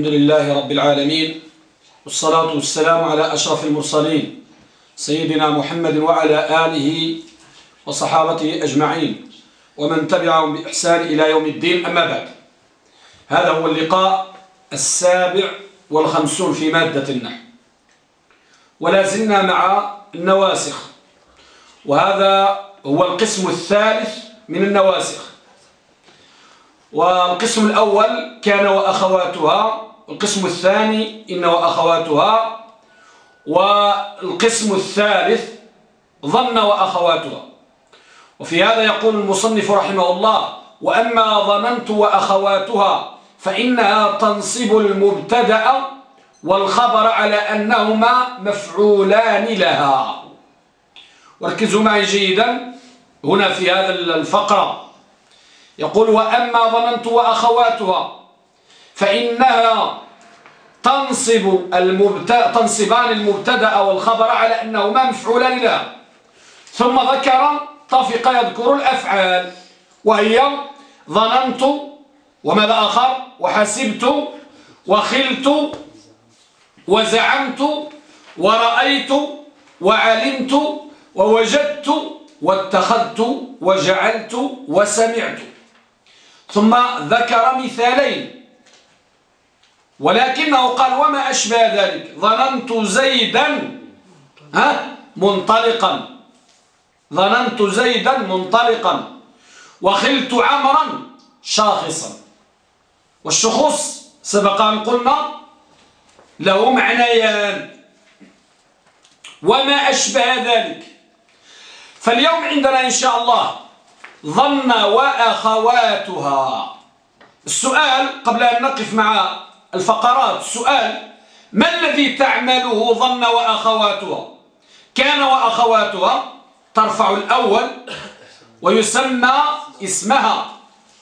الحمد لله رب العالمين والصلاة والسلام على أشرف المرسلين سيدنا محمد وعلى آله وصحابته أجمعين ومن تبعهم بإحسان إلى يوم الدين أما بعد. هذا هو اللقاء السابع والخمسون في مادة النحو. ولا زلنا مع النواسخ وهذا هو القسم الثالث من النواسخ. والقسم الأول كان وأخواتها والقسم الثاني إن وأخواتها والقسم الثالث ظن وأخواتها. وفي هذا يقول المصنف رحمه الله وأما ظننت وأخواتها فإنها تنصب المبتدأ والخبر على أنهما مفعولان لها. وركزوا معي جيدا هنا في هذا الفقرة. يقول وأما ظننت وأخواتها فإنها تنصب المبتدأ تنصبان المبتدأ والخبر على أنهما مفعولان لها ثم ذكر طفق يذكر الأفعال وهي ظننت وماذا آخر؟ وحسبت وخلت وزعمت ورأيت وعلمت ووجدت واتخذت وجعلت وسمعت. ثم ذكر مثالين. ولكنه قال وما أشبه ذلك؟ ظننت زيدا ها منطلقا. ظننت زيدا منطلقا. وخلت عمرا شاخصا. والشخص سبق أن قلنا له معنيان. وما أشبه ذلك؟ فاليوم عندنا إن شاء الله ظن وأخواتها. السؤال قبل أن نقف مع الفقرات السؤال ما الذي تعمله ظن وأخواتها؟ كان وأخواتها ترفع الأول ويسمى اسمها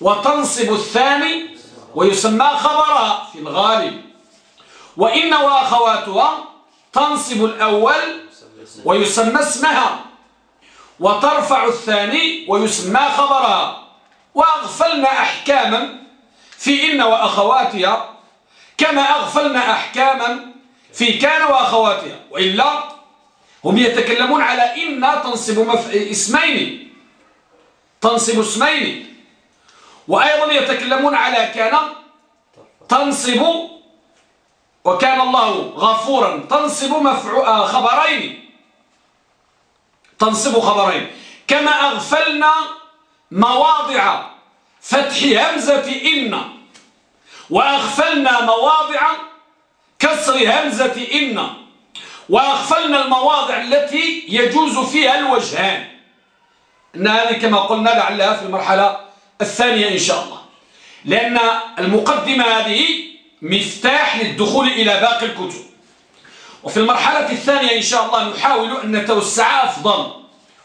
وتنصب الثاني ويسمى خبرها في الغالب. وإن وأخواتها تنصب الأول ويسمى اسمها وترفع الثاني ويسمى خبرها. وأغفلنا أحكاما في إن وأخواتها كما أغفلنا أحكاما في كان وأخواتها. وإلا هم يتكلمون على إن تنصب مف... اسمين تنصب اسمين. وأيضا يتكلمون على كان تنصب وكان الله غفورا تنصب مفعو... خبرين. تنصب خبرين. كما أغفلنا مواضع فتح همزة إن. وأغفلنا مواضع كسر همزة إن. وأغفلنا المواضع التي يجوز فيها الوجهان. إن هذه كما قلنا لعلها في المرحلة الثانية إن شاء الله. لأن المقدمة هذه مفتاح للدخول إلى باقي الكتب. وفي المرحلة الثانية إن شاء الله نحاول أن نتوسع أفضل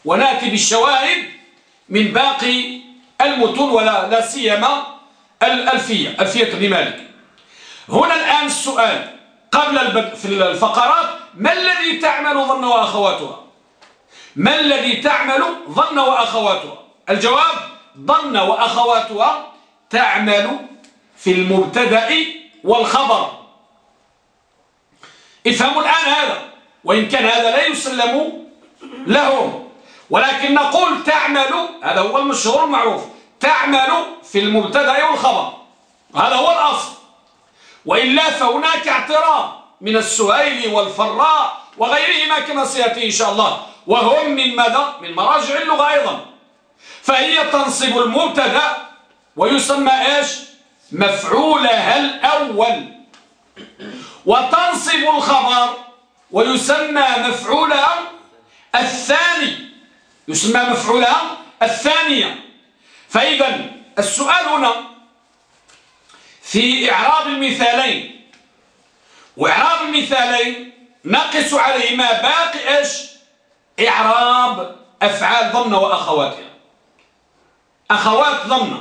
ونأتي بالشواهد من باقي المتون ولا لا سيما الألفية ألفية ابن مالك. هنا الآن السؤال. قبل البدء في الفقرات ما الذي تعمل ظن وأخواتها؟ ما الذي تعمل ظن وأخواتها؟ الجواب ظن وأخواتها تعمل في المبتدأ والخبر. افهموا الآن هذا وإن كان هذا لا يسلم لهم. ولكن نقول تعمل هذا هو المشهور المعروف تعمل في المبتدأ والخبر. هذا هو الأصل. وإلا فهناك اعتراض من السهيل والفراء وغيرهما كما سيأتي إن شاء الله. وهم من ماذا؟ من مراجع اللغة أيضا. فهي تنصب المبتدأ ويسمى إيش؟ مفعولها الأول. وتنصب الخبر ويسمى مفعولها الثاني يسمى مفعولها الثانية. فإذا السؤال هنا في إعراب المثالين. وإعراب المثالين نقص عليهما باقي إيش؟ إعراب أفعال ضمن وأخواتها. أخوات ضمن.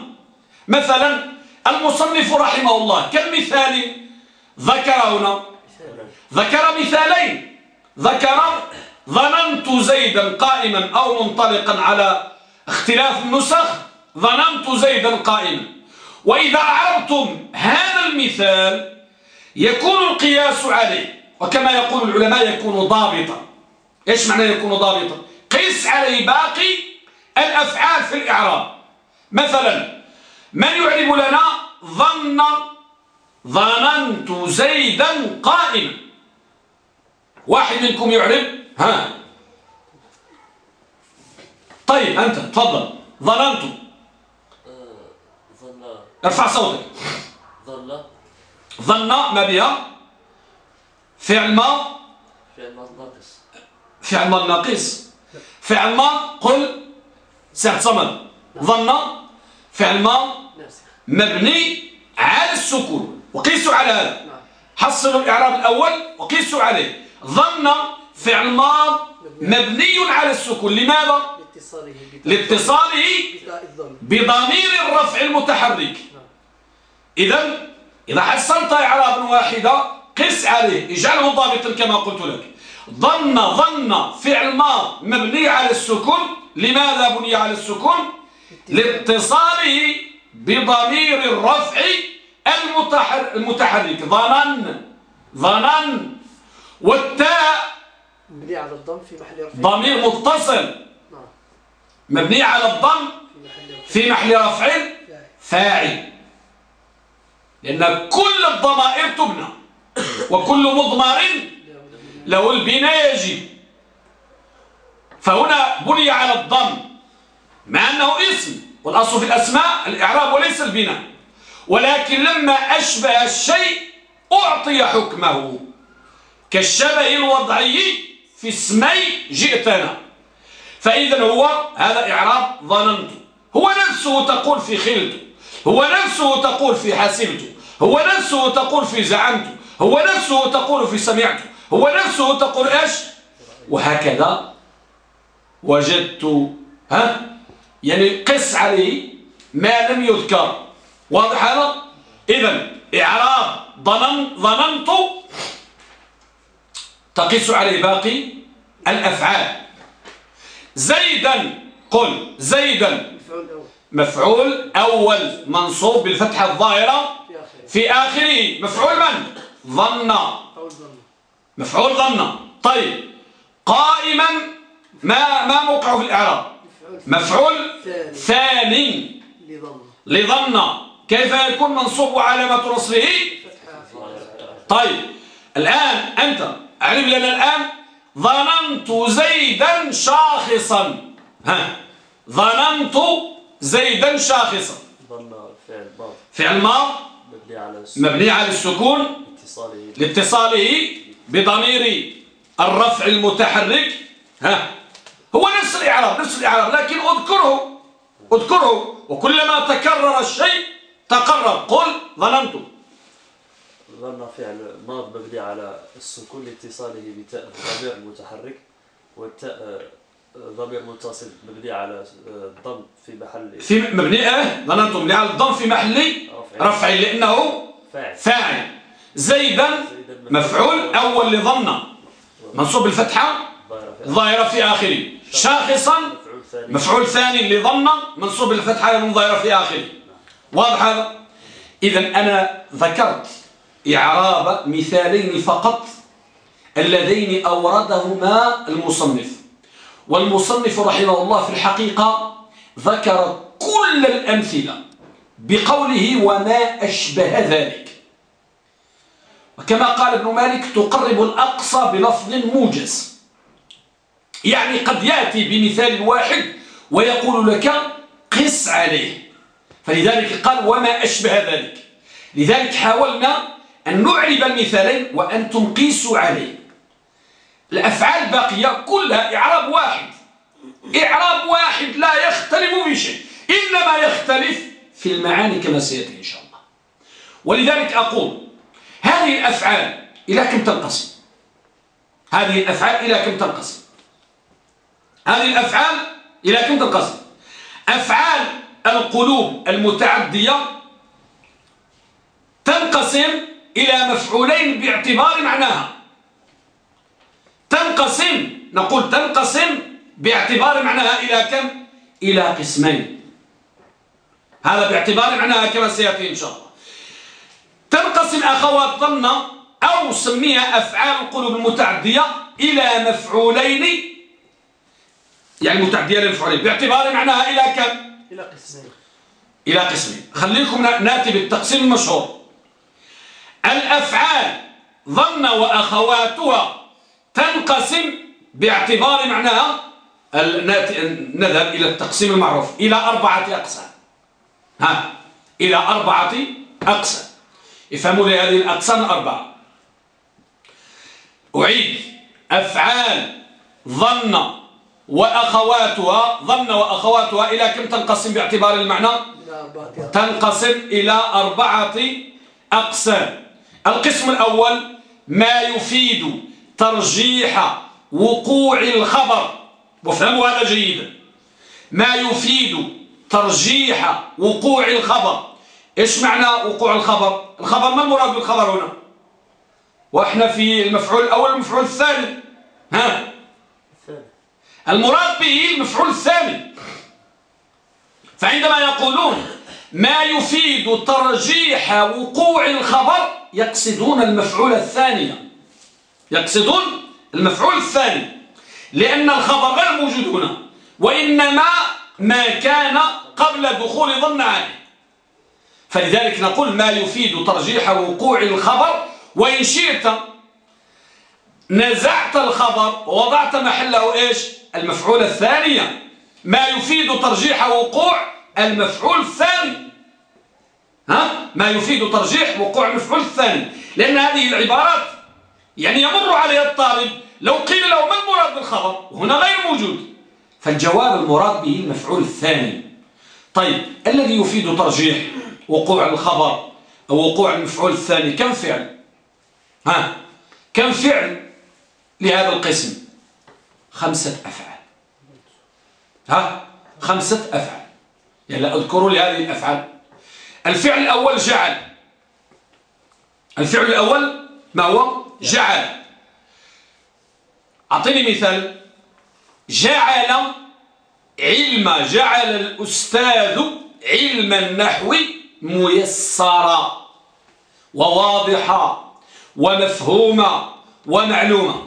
مثلا المصنف رحمه الله كالمثال ذكر هنا ذكر مثالين. ذكر ظننت زيدا قائما أو منطلقا على اختلاف النسخ. ظننت زيدا قائما. وإذا أعرضتم هذا المثال يكون القياس عليه. وكما يقول العلماء يكون ضابطا. إيش معنى يكون ضابطا؟ قيس عليه باقي الأفعال في الإعراب. مثلا من يعرب لنا ظن ظننت زيدا قائما واحد منكم يعرب ها. طيب أنت تفضل. ظننت. ظن. ارفع صوتك. ظن. ظن ما بها؟ فعل ما؟ فعل ما ناقص. فعل ما ناقص. فعل ما؟ قل. سعد صمد ظن. فعل ما؟ مبني على السكون. وقيسوا على هذا. حصلوا الإعراب الأول وقيسوا عليه. ظن فعل ماض مبني على السكون. لماذا؟ لاتصاله بضمير الرفع المتحرك. إذا إذا حصلت إعرابا واحدا قس عليه اجعله ضابطا كما قلت لك. ظن ظن فعل ماض مبني على السكون. لماذا بني على السكون؟ لاتصاله بضمير الرفع المتحرك. ظنن. ظنن. والتاء مبني على الضم في محل رفع ضمير متصل. نعم. مبني على الضم في محل رفع فاعل. لأن كل الضمائر تبنى. وكل مضمر له البناء يجب. فهنا بني على الضم. مع أنه اسم. والأصل في الأسماء الإعراب وليس البناء. ولكن لما أشبه الشيء أعطي حكمه. كالشبه الوضعي في اسمي جئتنا. فإذا هو هذا إعراب ظننت. هو نفسه تقول في خلت. هو نفسه تقول في حسبت هو نفسه تقول في زعمت. هو نفسه تقول في سمعت. هو نفسه تقول إيش؟ وهكذا وجدت ها؟ يعني قس عليه ما لم يذكر. واضح هذا إذا إعراب ظنن ظننت تقيس عليه باقي الأفعال. زيدا قل زيدا. مفعول أول منصوب بالفتحة الظاهرة في آخره. مفعول من؟ ظن. مفعول ظن. طيب قائما ما ما موقعه في الإعراب؟ مفعول ثاني. لظن. كيف يكون منصوب وعلامة نصبه طيب الآن أنت أعرف لنا الآن ظننت زيدا شاخصا. ها ظننت زيدا شاخصا. فعل ماض مبني على السكون. لاتصاله بضمير الرفع المتحرك. ها هو نفس الإعراب نفس الإعراب لكن اذكره اذكره وكلما تكرر الشيء تقرر قل ظننت ظن فعل ماض مبني على السكون لاتصاله بتاء الضمير المتحرك والتاء ضمير متصل مبني على الضم في محل. في مبني آه ظننت مبني على الضم في محل رفع لأنه فاعل. فاعل. زيدا مفعول. أول لظن منصوب بالفتحة؟ ظاهرة في آخره. شاخصا. مفعول ثاني. لظن منصوب بالفتحة ظاهرة في آخره. واضح هذا؟ اذا أنا ذكرت إعراب مثالين فقط اللذين أوردهما المصنف. والمصنف رحمه الله في الحقيقة ذكر كل الأمثلة بقوله وما أشبه ذلك. وكما قال ابن مالك تقرب الأقصى بلفظ موجز. يعني قد يأتي بمثال واحد ويقول لك قس عليه. فلذلك قال وما أشبه ذلك. لذلك حاولنا أن نعرب المثالين وأنتم قيسوا عليه. الأفعال الباقية كلها إعراب واحد. إعراب واحد لا يختلف في شيء إنما يختلف في المعاني كما سيأتي إن شاء الله. ولذلك أقول هذه الأفعال إلى كم تنقسم؟ هذه الأفعال إلى كم تنقسم؟ هذه الأفعال إلى كم تنقسم؟ أفعال القلوب المتعدية تنقسم إلى مفعولين باعتبار معناها. تنقسم نقول تنقسم باعتبار معناها إلى كم؟ إلى قسمين. هذا باعتبار معناها كما سيأتي إن شاء الله. تنقسم أخوات ظن أو سميها أفعال القلوب المتعدية إلى مفعولين. يعني متعدية للمفعولين. باعتبار معناها إلى كم؟ إلى قسمين. إلى قسمين. خليكم نأتي بالتقسيم المشهور. الأفعال ظن وأخواتها تنقسم باعتبار معناها نذهب إلى التقسيم المعروف. إلى أربعة أقسام. ها؟ إلى أربعة أقسام. افهموا لي هذه الأقسام الأربعة. أعيد. أفعال ظن وأخواتها ظن وأخواتها إلى كم تنقسم باعتبار المعنى؟ تنقسم إلى أربعة أقسام. القسم الأول ما يفيد ترجيح وقوع الخبر. وافهموا هذا جيدا. ما يفيد ترجيح وقوع الخبر. إيش معنى وقوع الخبر؟ الخبر ما المراد بالخبر هنا؟ وإحنا في المفعول الأول المفعول الثاني. ها؟ المراد به المفعول الثاني. فعندما يقولون ما يفيد ترجيح وقوع الخبر يقصدون المفعول الثاني. يقصدون المفعول الثاني. لأن الخبر غير موجود هنا وإنما ما كان قبل دخول ظن عليه فلذلك نقول ما يفيد ترجيح وقوع الخبر وإن شئت نزعت الخبر ووضعت محله إيش المفعول الثانية ما يفيد ترجيح وقوع المفعول الثاني. ها؟ ما يفيد ترجيح وقوع المفعول الثاني. لأن هذه العبارات يعني يمر عليها الطالب. لو قيل له ما المراد بالخبر؟ هنا غير موجود. فالجواب المراد به المفعول الثاني. طيب الذي يفيد ترجيح وقوع الخبر أو وقوع المفعول الثاني كم فعل؟ ها؟ كم فعل؟ لهذا القسم. خمسة أفعال. ها؟ خمسة أفعال. يعني أذكروا لي هذه الأفعال. الفعل الأول جعل. الفعل الأول ما هو؟ جعل. أعطيني مثال. جعل علم. جعل الأستاذ علم النحو ميسرا وواضحا ومفهوما ومعلوما.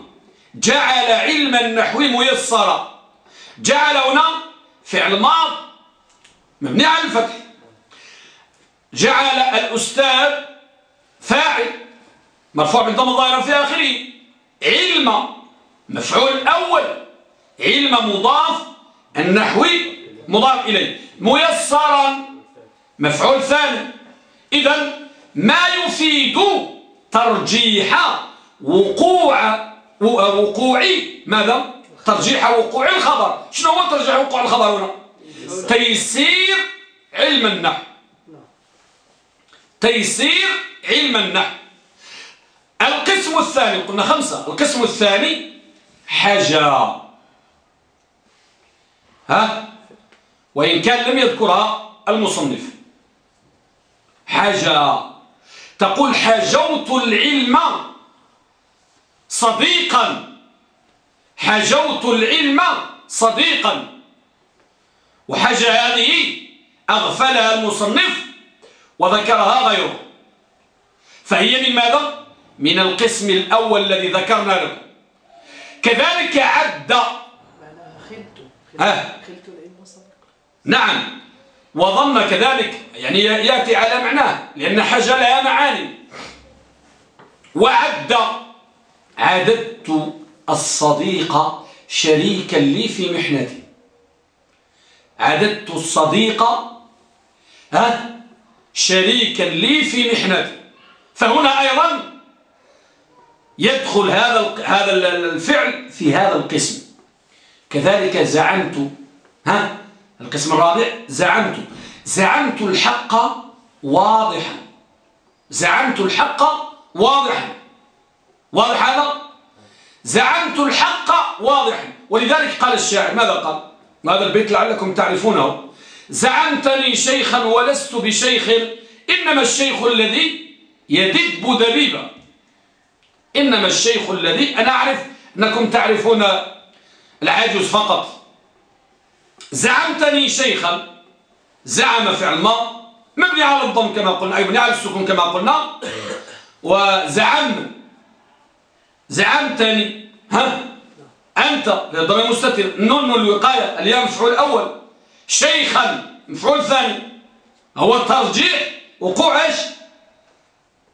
جعل علم النحو ميسرا. جعل هنا فعل ماض مبني على الفتح. جعل الأستاذ فاعل مرفوع بالضم الظاهرة في آخره. علم مفعول أول. علم مضاف النحوي مضاف إليه. ميسرا مفعول ثاني. إذا ما يفيد ترجيح وقوع وقوع ماذا؟ ترجيح وقوع الخبر. شنو هو ترجيح وقوع الخبر هنا؟ تيسير علم النحو. تيسير علم النحو. القسم الثاني قلنا خمسة. القسم الثاني حجا ها؟ وإن كان لم يذكرها المصنف. حجا تقول حجوت العلم صديقا. حجوت العلم صديقا. وحاجة هذه أغفلها المصنف وذكرها غيره. فهي من ماذا؟ من القسم الأول الذي ذكرنا له. كذلك عد. العلم صديقا نعم. وظن كذلك. يعني يأتي على معناه لأن حاجة لها معاني. وعد. عددت الصديق شريكا لي في محنتي. عددت الصديق ها شريكا لي في محنتي. فهنا أيضا يدخل هذا هذا الفعل في هذا القسم. كذلك زعمت ها القسم الرابع زعمت. زعمت الحق واضحا. زعمت الحق واضحا. واضح هذا؟ زعمت الحق واضحا. ولذلك قال الشاعر ماذا قال؟ هذا البيت لعلكم تعرفونه. زعمتني شيخا ولست بشيخ إنما الشيخ الذي يدب دبيبا إنما الشيخ الذي أنا أعرف أنكم تعرفون العاجز فقط. زعمتني شيخا زعم فعل ما. مبني على الضم كما قلنا أي مبني على السكون كما قلنا. وزعم زعمتني. ها؟ أنت ضمير مستتر نون الوقاية الياء مفعول أول. شيخا مفعول ثاني. هو الترجيح وقوع إيش؟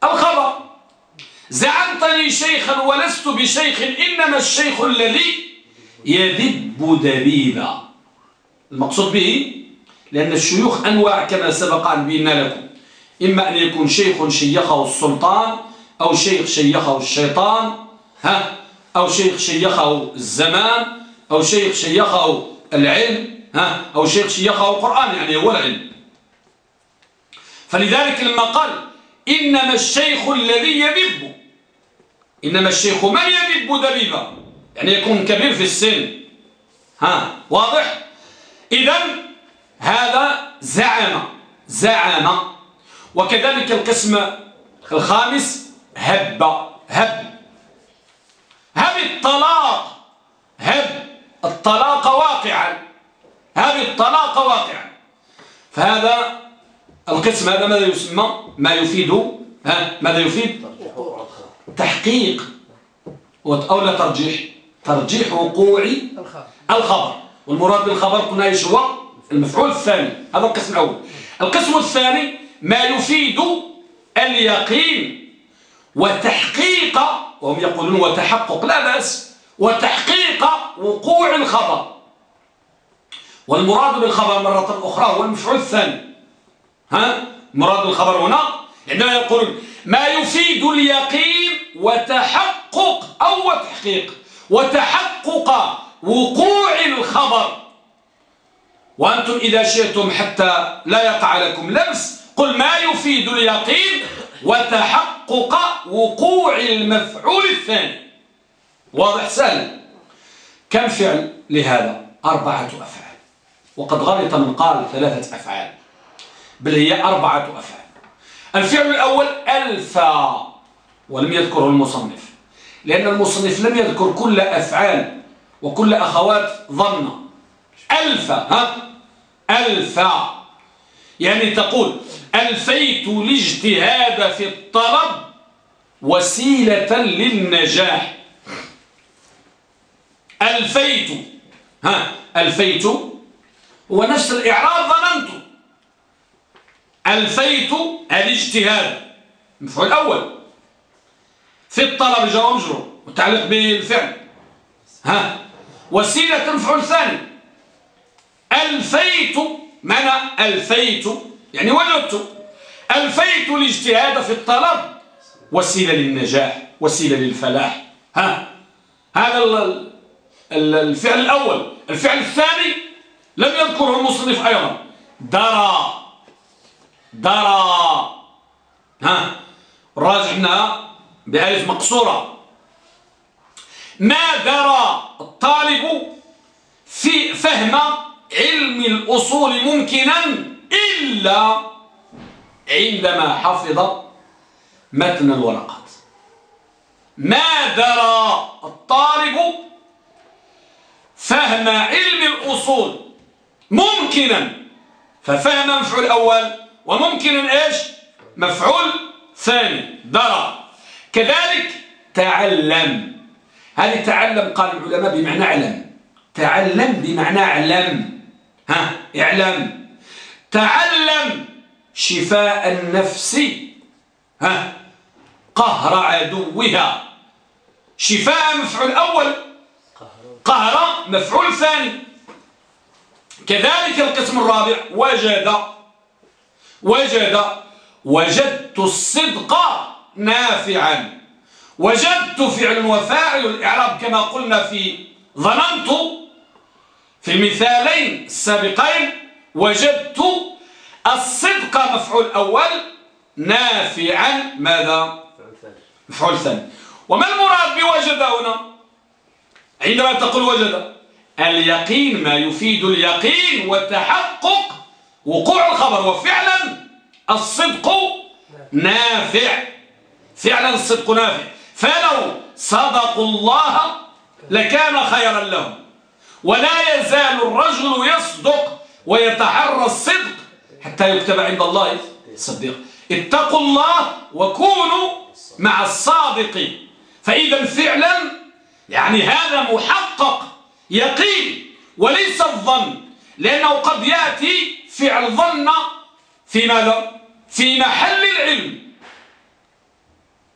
الخبر. زعمتني شيخا ولست بشيخ إنما الشيخ الذي يذب دبيبا. المقصود به لأن الشيوخ أنواع كما سبق أن بينا لكم. إما أن يكون شيخ شيخه السلطان أو شيخ شيخه الشيطان أو شيخ شيخه الزمان أو شيخ شيخه العلم ها؟ أو شيخ شيخه القرآن يعني هو العلم. فلذلك لما قال إنما الشيخ الذي يذب إنما الشيخ من يذب دبيبا يعني يكون كبير في السن. ها؟ واضح؟ إذا هذا زعم زعم. وكذلك القسم الخامس هب هب. الطلاق هب الطلاق واقعا هب الطلاق واقعا. فهذا القسم هذا ماذا يسمى؟ ما يفيد ها؟ ماذا يفيد؟ تحقيق أو لا ترجيح ترجيح وقوع الخبر. والمراد بالخبر قلنا إيش هو؟ المفعول الثاني. هذا القسم الأول. القسم الثاني ما يفيد اليقين وتحقيق وهم يقولون وتحقق لا بأس. وتحقيق وقوع الخبر والمراد بالخبر مرة أخرى هو المفعول الثاني. ها؟ مراد الخبر هنا عندما يقول ما يفيد اليقين وتحقق أو تحقيق. وتحقق وقوع الخبر. وأنتم إذا شئتم حتى لا يقع لكم لبس قل ما يفيد اليقين وتحقق وقوع المفعول الثاني. واضح؟ سهل. كم فعل لهذا؟ أربعة أفعال. وقد غلط من قال ثلاثة أفعال. بل هي أربعة أفعال. الفعل الأول ألفا ولم يذكره المصنف. لأن المصنف لم يذكر كل أفعال وكل أخوات ظن. ألفا ها؟ ألفا. يعني تقول ألفيت الاجتهاد في الطلب وسيلة للنجاح. ألفيت ها ألفيت هو نفس الإعراب ظننت. ألفيت الاجتهاد المفعول الأول. في الطلب جرى مجرور متعلق بالفعل. ها وسيلة المفعول الثاني ألفيت معنى ألفيت يعني وجدت ألفيت الاجتهاد في الطلب. وسيلة للنجاح وسيلة للفلاح. ها؟ هذا الفعل الأول. الفعل الثاني لم يذكره المصنف أيضا. درى. درى. ها؟ الراجح إنها بألف مقصورة. ما درى الطالب في فهم علم الأصول ممكنا إلا عندما حفظ متن الورقات. ما درى الطالب فهم علم الأصول ممكنا؟ ففهم مفعول أول وممكنا إيش؟ مفعول ثاني. درى. كذلك تعلم. هذه تعلم قال العلماء بمعنى علم؟ تعلم بمعنى علم. ها اعلم. تعلم شفاء النفس ها قهر عدوها. شفاء مفعول أول قهر مفعول ثاني كذلك القسم الرابع وجد وجد وجدت الصدق نافعا. وجدت فعل وفاعل الإعراب كما قلنا في ظننت في المثالين السابقين وجدت الصدق مفعول أول نافعا ماذا؟ مفعول ثاني. وما المراد بوجد هنا؟ عندما تقول وجد اليقين ما يفيد اليقين وتحقق وقوع الخبر وفعلا الصدق نافع. فعلا الصدق نافع. فلو صدقوا الله لكان خيرا لهم. ولا يزال الرجل يصدق ويتحرى الصدق حتى يكتب عند الله صديق. اتقوا الله وكونوا مع الصادق. فإذا فعلا يعني هذا محقق يقين وليس الظن لأنه قد يأتي فعل ظن في ماذا؟ في محل العلم.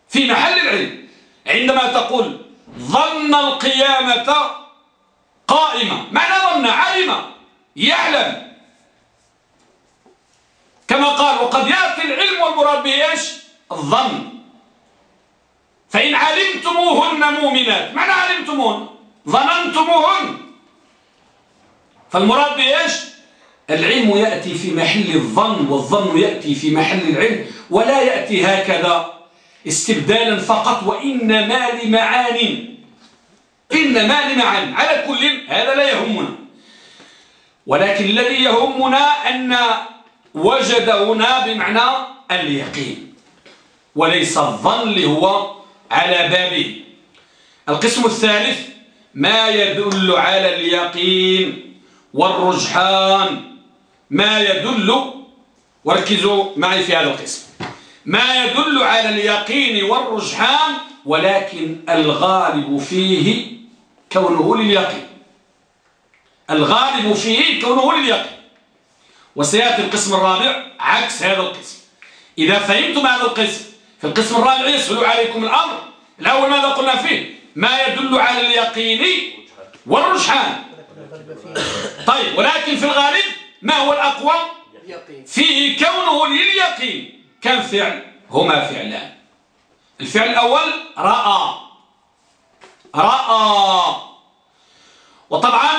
في محل العلم. عندما تقول ظن القيامة قائمة. معنى ظن علم. يعلم. كما قال وقد يأتي العلم والمراد به إيش؟ الظن. فإن علمتموهن مؤمنات. معنى علمتموهن ظننتموهن. فالمراد به إيش؟ العلم يأتي في محل الظن والظن يأتي في محل العلم ولا يأتي هكذا استبدالا فقط وإنما لمعان. إنما لمعان على كل هذا لا يهمنا. ولكن الذي يهمنا أن وجد هنا بمعنى اليقين. وليس الظن اللي هو على بابه القسم الثالث ما يدل على اليقين والرجحان. ما يدل وركزوا معي في هذا القسم. ما يدل على اليقين والرجحان ولكن الغالب فيه كونه لليقين. الغالب فيه كونه لليقين. وسيأتي القسم الرابع عكس هذا القسم. إذا فهمتم هذا القسم في القسم الرابع يسهل عليكم الأمر. الأول ماذا قلنا فيه؟ ما يدل على اليقين والرجحان. طيب ولكن في الغالب ما هو الأقوى؟ فيه كونه لليقين. كم فعل هما فعلان. الفعل الأول رأى. رأى. وطبعا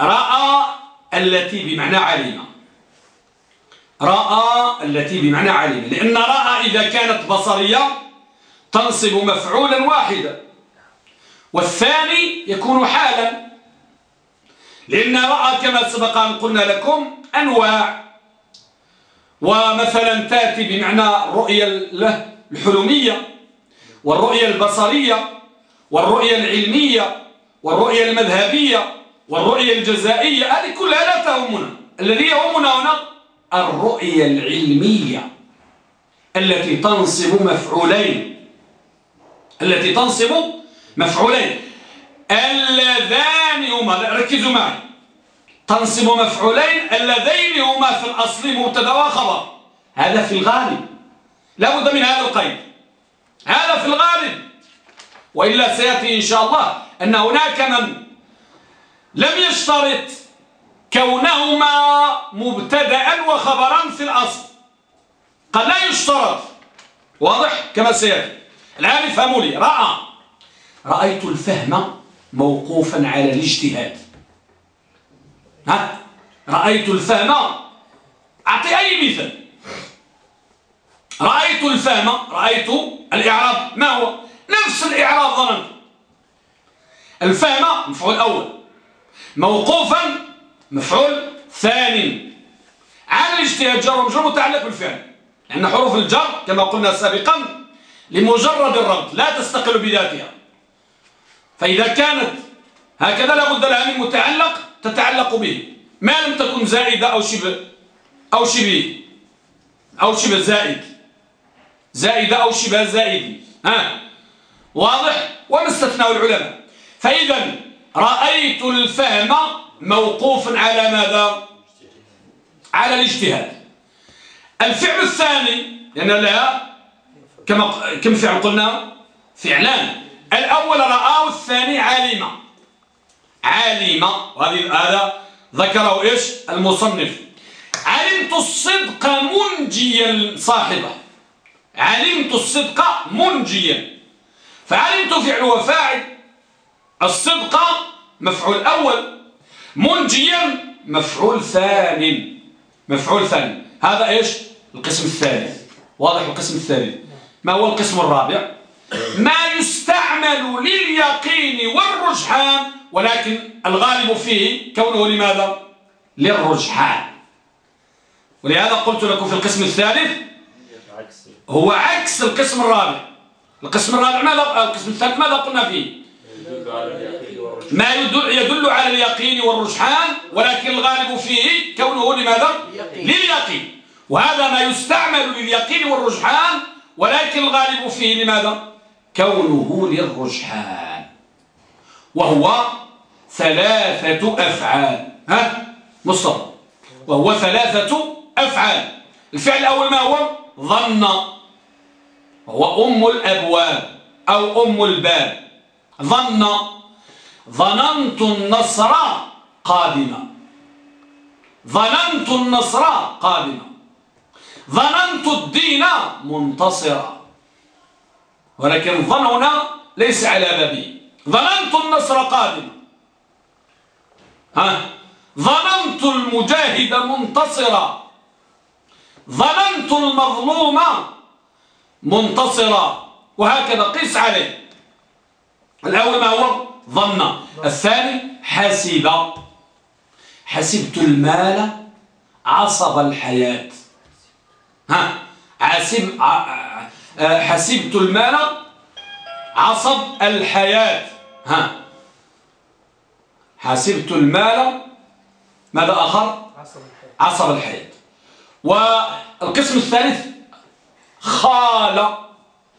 رأى التي بمعنى علم. رأى التي بمعنى علم. لأن رأى إذا كانت بصرية تنصب مفعولا واحدا. والثاني يكون حالا. لأن رأى كما سبق أن قلنا لكم أنواع. ومثلا تأتي بمعنى الرؤية الحلمية والرؤية البصرية. والرؤية العلمية والرؤية المذهبية والرؤية الجزائية هذه كلها لا تهمنا. الذي يهمنا هنا الرؤية العلمية التي تنصب مفعولين. التي تنصب مفعولين. اللذان هما ركزوا معي. تنصب مفعولين اللذين هما في الأصل مبتدا وخبر هذا في الغالب. لا بد من هذا القيد. هذا في الغالب. وإلا سيأتي إن شاء الله أن هناك من لم يشترط كونهما مبتدأ وخبرا في الأصل. قد لا يشترط. واضح كما سيأتي. الآن افهموا لي. رأى. رأيت الفهم موقوفا على الاجتهاد. ها؟ رأيت الفهم. أعطي أي مثال. رأيت الفهم. رأيت الإعراب. ما هو؟ نفس الإعراب ظننت. الفهم مفعول أول. موقوفا مفعول ثاني. على الاجتهاد جر ومجرور متعلق بالفعل. لأن حروف الجر كما قلنا سابقا لمجرد الربط لا تستقل بذاتها. فإذا كانت هكذا لابد لها من متعلق تتعلق به. ما لم تكن زائدة أو شبه أو شبه أو شبه زائد. زائدة أو شبه زائد. ها؟ واضح؟ وما استثناه العلماء. فإذا رأيت الفهم موقوف على ماذا؟ على الاجتهاد. الفعل الثاني لأن لها كما كم فعل قلنا؟ فعلان. الأول رآه الثاني علم علم هذا ذكره إيش؟ المصنف. علمت الصدق منجيا صاحبه. علمت الصدق منجيا. فعلمت فعل وفاعل الصدق مفعول أول منجيا مفعول ثاني. مفعول ثاني. هذا إيش؟ القسم الثالث واضح القسم الثالث ما هو القسم الرابع؟ ما يستعمل لليقين والرجحان ولكن الغالب فيه كونه لماذا؟ للرجحان. ولهذا قلت لكم في القسم الثالث هو عكس القسم الرابع. القسم الرابع ماذا القسم الثالث ماذا قلنا فيه؟ ما يدل, يدل على اليقين والرجحان ولكن الغالب فيه كونه لماذا؟ لليقين. وهذا ما يستعمل لليقين والرجحان ولكن الغالب فيه لماذا؟ كونه للرجحان. وهو ثلاثة أفعال. ها؟ مصطفى. وهو ثلاثة أفعال. الفعل الأول ما هو؟ ظن. هو أم الأبواب أو أم الباب. ظن ظننت النصر قادما. ظننت النصر قادما. ظننت الدين منتصرا. ولكن الظن هنا ليس على بابه ظننت النصر قادما. ها؟ ظننت المجاهد منتصرا. ظننت المظلوم منتصرا وهكذا قس عليه. الأول ما هو؟ ظن. الثاني حسب حسبت المال عصب الحياة. ها؟ حسب حسبت المال عصب الحياة. ها؟ حسبت المال ماذا آخر؟ عصب الحياة. والقسم الثالث خال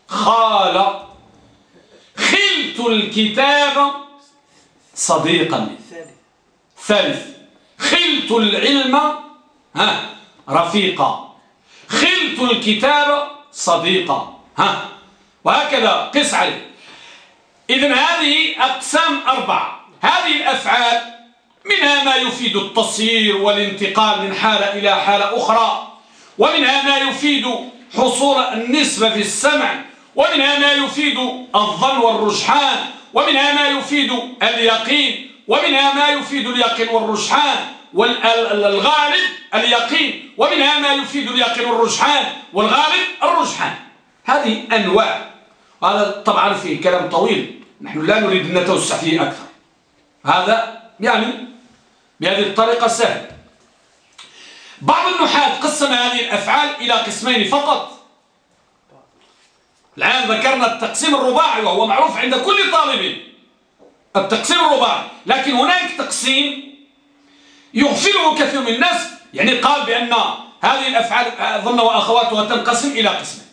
خال. خلت الكتاب صديقا. ثالث. خلت العلم ها رفيقا. خلت الكتاب صديقا ها. وهكذا قس عليه. إذن هذه أقسام أربعة. هذه الأفعال منها ما يفيد التصيير والانتقال من حالة إلى حالة أخرى ومنها ما يفيد حصول النسبة في السمع ومنها ما يفيد الظن والرجحان ومنها ما يفيد اليقين ومنها ما يفيد اليقين والرجحان والغالب اليقين ومنها ما يفيد اليقين والرجحان والغالب الرجحان. هذه أنواع. هذا طبعا فيه كلام طويل. نحن لا نريد أن نتوسع فيه أكثر. هذا يعني بهذه الطريقة سهل. بعض النحاة قسم هذه الأفعال إلى قسمين فقط. الآن ذكرنا التقسيم الرباعي وهو معروف عند كل طالب التقسيم الرباعي لكن هناك تقسيم يغفله كثير من الناس. يعني قال بأن هذه الأفعال ظن وأخواتها تنقسم إلى قسمين.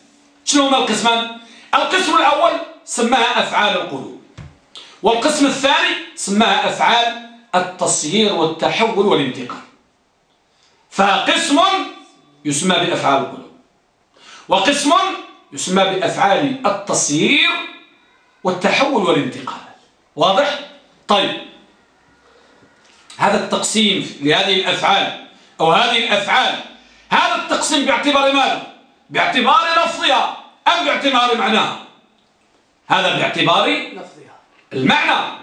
شنو هما القسمان؟ القسم الأول سماها أفعال القلوب. والقسم الثاني سماها أفعال التصيير والتحول والانتقال. فقسم يسمى بأفعال القلوب وقسم يسمى بأفعال التصيير والتحول والانتقال. واضح؟ طيب. هذا التقسيم لهذه الأفعال أو هذه الأفعال هذا التقسيم باعتبار ماذا؟ باعتبار لفظها أم باعتبار معناها؟ هذا باعتبار لفظها. المعنى.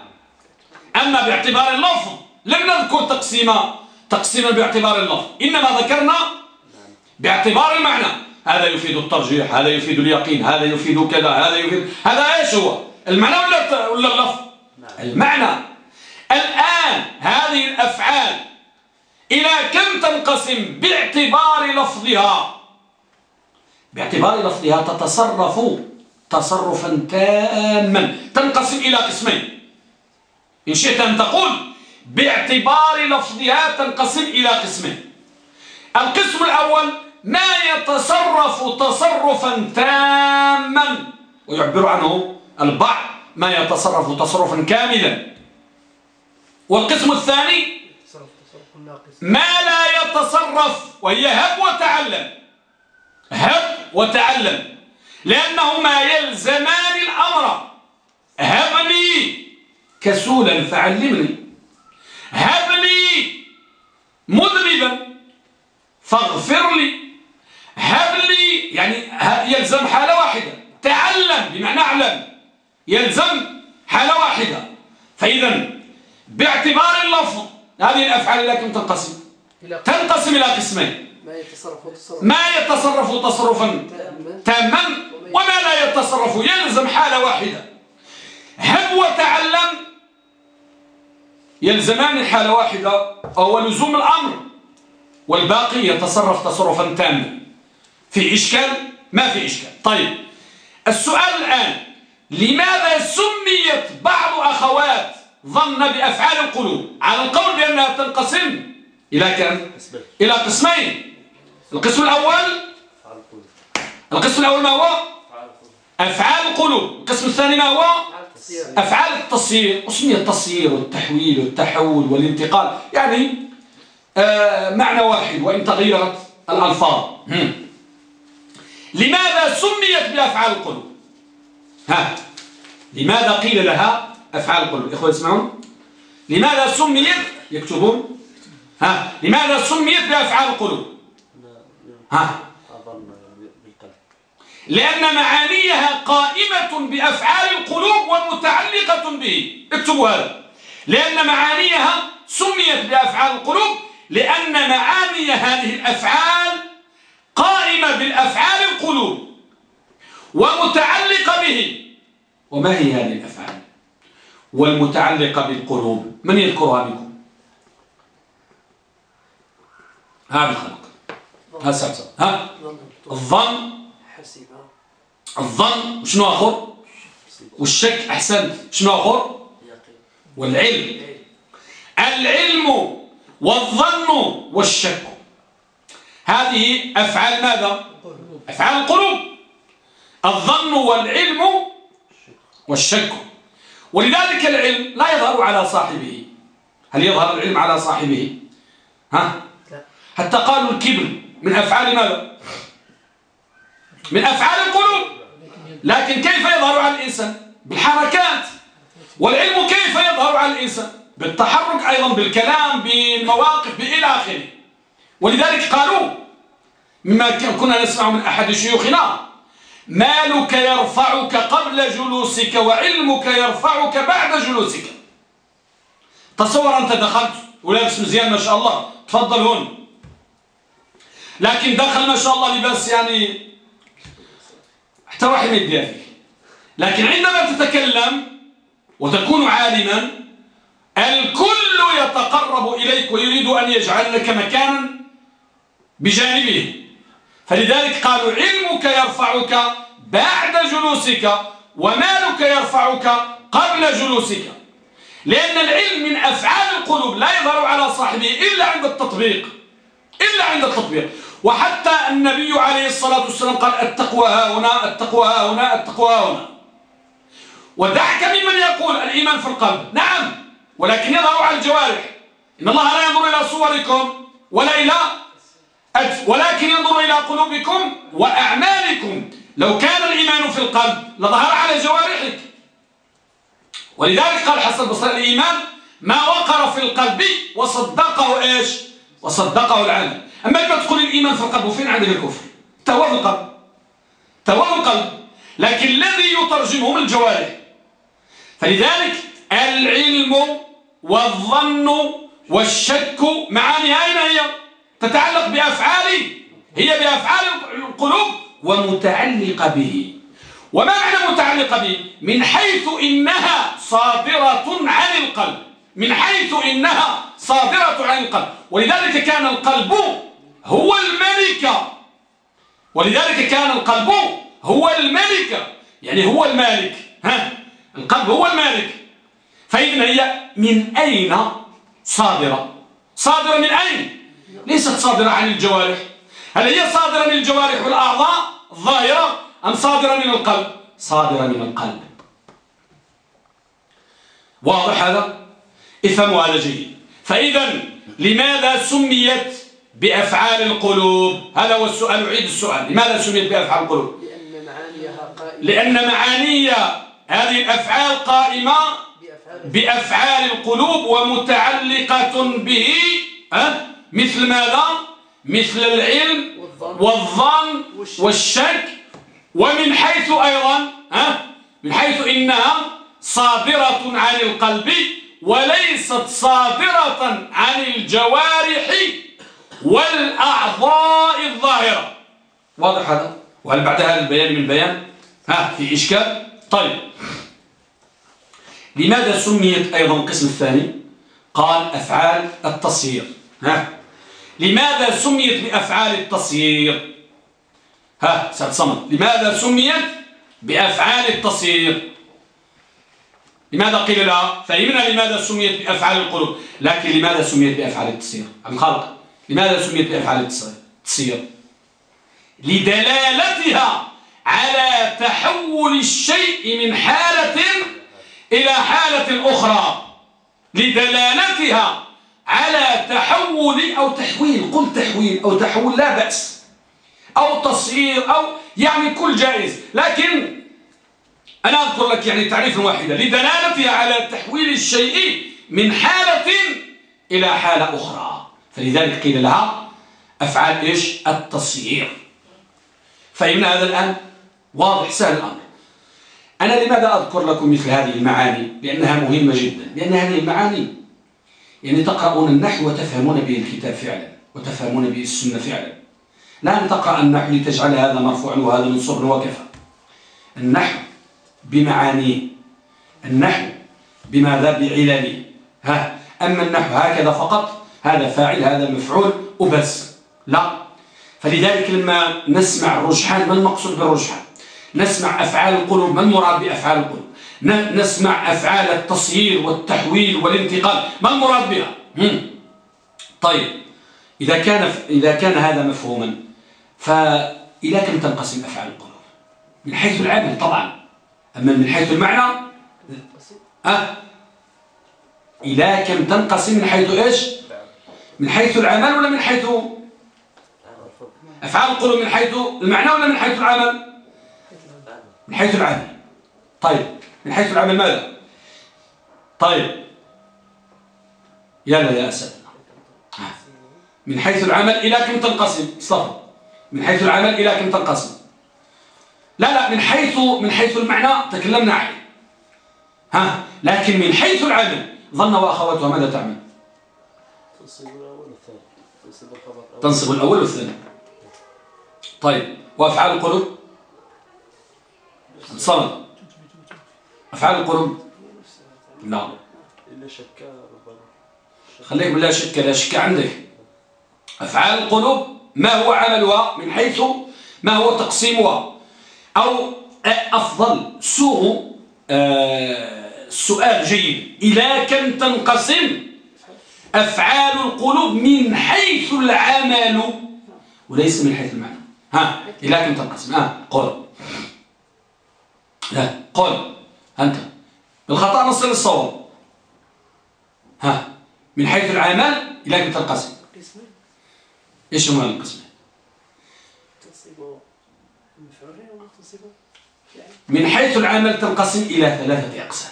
أما باعتبار اللفظ لم نذكر تقسيما. تقسيما باعتبار اللفظ إنما ذكرنا باعتبار المعنى. هذا يفيد الترجيح هذا يفيد اليقين هذا يفيد كذا هذا يفيد. هذا إيش هو؟ المعنى ولا ولا اللفظ؟ المعنى. الآن هذه الأفعال إلى كم تنقسم؟ باعتبار لفظها. باعتبار لفظها تتصرف تصرفا تاما. تنقسم إلى قسمين. إن شئت أن تقول باعتبار لفظها تنقسم إلى قسمين. القسم الأول ما يتصرف تصرفا تاما ويعبر عنه البعض ما يتصرف تصرفا كاملا. والقسم الثاني ما لا يتصرف وهي هب وتعلم. هب وتعلم. لأنهما يلزمان الأمر. هب لي كسولا فعلمني. هب لي مذنبا فاغفر لي. هب لي يعني يلزم حالة واحدة. تعلم بمعنى أعلم. يلزم حالة واحدة. فإذا باعتبار اللفظ هذه الأفعال لكن تنقسم. تنقسم إلى قسمين. ما يتصرف تصرفا ما يتصرف تصرفا؟ تاما وما لا يتصرف؟ يلزم حالة واحدة. هب وتعلم يلزمان حالة واحدة وهو لزوم الأمر. والباقي يتصرف تصرفا تاما. في إشكال؟ ما في إشكال. طيب السؤال الآن لماذا سميت بعض أخوات ظن بأفعال القلوب؟ على القول بأنها تنقسم إلى كم؟ إلى قسمين. القسم الأول؟ القسم الأول ما هو؟ أفعال القلوب. القسم الثاني ما هو؟ أفعال التصيير وسمي التصيير والتحويل والتحول والانتقال يعني آه معنى واحد وإن تغيرت الألفاظ. لماذا سميت بأفعال القلوب؟ ها لماذا قيل لها أفعال القلوب؟ إخوة اسمعون لماذا سميت يكتبون ها لماذا سميت بأفعال القلوب؟ ها. لأن معانيها قائمة بأفعال القلوب ومتعلقة به. اكتبوا هذا. لأن معانيها سميت بأفعال القلوب لأن معاني هذه الأفعال قائمة بالأفعال القلوب ومتعلقة به. وما هي هذه الأفعال؟ والمتعلقة بالقلوب. من يذكرها بكم ها بالخلق ها ها؟ الظن. الظن شنو آخر؟ والشك أحسن. شنو آخر؟ والعلم. العلم والظن والشك. هذه أفعال ماذا؟ أفعال القلوب. الظن والعلم والشك. ولذلك العلم لا يظهر على صاحبه. هل يظهر العلم على صاحبه؟ ها؟ حتى قالوا الكبر من أفعال ماذا؟ من أفعال القلوب. لكن كيف يظهر على الإنسان؟ بالحركات. والعلم كيف يظهر على الإنسان؟ بالتحرك أيضا بالكلام بالمواقف إلى آخره. ولذلك قالوا مما كنا نسمع من أحد شيوخنا مالك يرفعك قبل جلوسك وعلمك يرفعك بعد جلوسك. تصور أنت دخلت ولابس مزيان ما شاء الله تفضل هون. لكن دخل ما شاء الله لباس يعني حتى يديها فيك لكن عندما تتكلم وتكون عالما الكل يتقرب إليك ويريد أن يجعل لك مكانا بجانبه. فلذلك قالوا علمك يرفعك بعد جلوسك ومالك يرفعك قبل جلوسك. لأن العلم من أفعال القلوب لا يظهر على صاحبه إلا عند التطبيق. إلا عند التطبيق. وحتى النبي عليه الصلاة والسلام قال التقوى ها هنا التقوى ها هنا التقوى ها هنا ودعك ممن يقول الإيمان في القلب. نعم ولكن يظهر على الجوارح. إن الله لا ينظر إلى صوركم ولا إلى ولكن ينظر إلى قلوبكم وأعمالكم. لو كان الإيمان في القلب لظهر على جوارحك. ولذلك قال حسن البصري الإيمان ما وقر في القلب وصدقه إيش؟ وصدقه العلم أما لما تقول الإيمان في القلب وفين عندك الكفر. تهوى في القلب تهوى في القلب لكن الذي يترجمه من الجوارح. فلذلك العلم والظن والشك معاني أين هي؟ تتعلق بأفعال هي بأفعال القلوب ومتعلقة به. وما معنى متعلقة به؟ من حيث إنها صادرة عن القلب. من حيث إنها صادرة عن القلب. ولذلك كان القلب هو الملك. ولذلك كان القلب هو الملك. يعني هو المالك. ها؟ القلب هو المالك. فإذن هي من أين صادرة؟ صادرة من أين؟ ليست صادرة عن الجوارح. هل هي صادرة من الجوارح والأعضاء؟ الظاهرة أم صادرة من القلب؟ صادرة من القلب. واضح هذا؟ افهموا هذا جيد. فإذا لماذا سميت بأفعال القلوب. هذا هو السؤال أعيد السؤال. لماذا سميت بأفعال القلوب؟ لأن معانيها قائمة. لأن معاني هذه الأفعال قائمة بأفعال القلوب ومتعلقة به أه؟ مثل ماذا؟ مثل العلم والظن. والشك ومن حيث أيضا أه؟ من حيث إنها صادرة عن القلب وليست صادرة عن الجوارح والأعضاء الظاهرة. واضح هذا؟ وهل بعد هذا البيان من بيان ها في إشكال؟ طيب. لماذا سميت أيضا القسم الثاني؟ قال أفعال التصيير. ها. لماذا سميت بأفعال التصيير؟ ها سعد صمد. لماذا سميت بأفعال التصيير؟ لماذا قيل لها فهمنا لماذا سميت بأفعال القلوب. لكن لماذا سميت بأفعال التصير الخلق. لماذا سميت بأفعال التصير لدلالتها على تحول الشيء من حالة إلى حالة أخرى. لدلالتها على تحول أو تحويل قل تحويل أو تحول لا بأس. أو تصير أو يعني كل جائز. لكن أنا أذكر لك يعني تعريف واحدة لدلالتها على تحويل الشيء من حالة إلى حالة أخرى. فلذلك قيل لها أفعال إيش؟ التصيير. فإن هذا الآن واضح سهل الأمر. أنا لماذا أذكر لكم مثل هذه المعاني؟ لأنها مهمة جدا. لأن هذه المعاني يعني تقرؤون النحو وتفهمون به الكتاب فعلا وتفهمون به السنة فعلا. لا أن تقرأ النحو لتجعل هذا مرفوعا وهذا منصوبا وكفى. النحو بمعانيه النحو بماذا؟ بعلله ها أما النحو هكذا فقط هذا فاعل هذا مفعول وبس. لا. فلذلك لما نسمع الرجحان ما المقصود بالرجحان؟ نسمع أفعال القلوب. ما المراد بأفعال القلوب؟ نسمع أفعال التصيير والتحويل والانتقال. ما المراد بها؟ طيب. إذا كان, إذا كان هذا مفهوما فإلى كم تنقسم أفعال القلوب؟ من حيث العمل طبعا. أما من حيث المعنى؟ أه؟ إلى كم تنقسم من حيث إيش؟ من حيث العمل ولا من حيث أفعال القلوب من حيث المعنى ولا من حيث العمل من حيث العمل طيب من حيث العمل ماذا طيب يلا يا أسد من حيث العمل إلى كم تنقسم اصطفى من حيث العمل إلى كم تنقسم لا لا من حيث من حيث المعنى تكلمنا عليه ها لكن من حيث العمل ظن وأخواتها ماذا تعمل تنصب الأول والثاني. طيب وأفعال القلوب صمد أفعال القلوب لا. خليك بلا شك لا شك عندك. أفعال القلوب ما هو عملها من حيث ما هو تقسيمها أو أفضل سوء آه، سؤال جيد. إلى كم تنقسم؟ أفعال القلوب من حيث العمل وليس من حيث المعنى. ها كم تنقسم ها قل. لا قل. أنت. بالخطأ نصل للصواب. ها من حيث العمل كم تنقسم إيش هما القسمين من حيث العمل تنقسم إلى ثلاثة أقسام.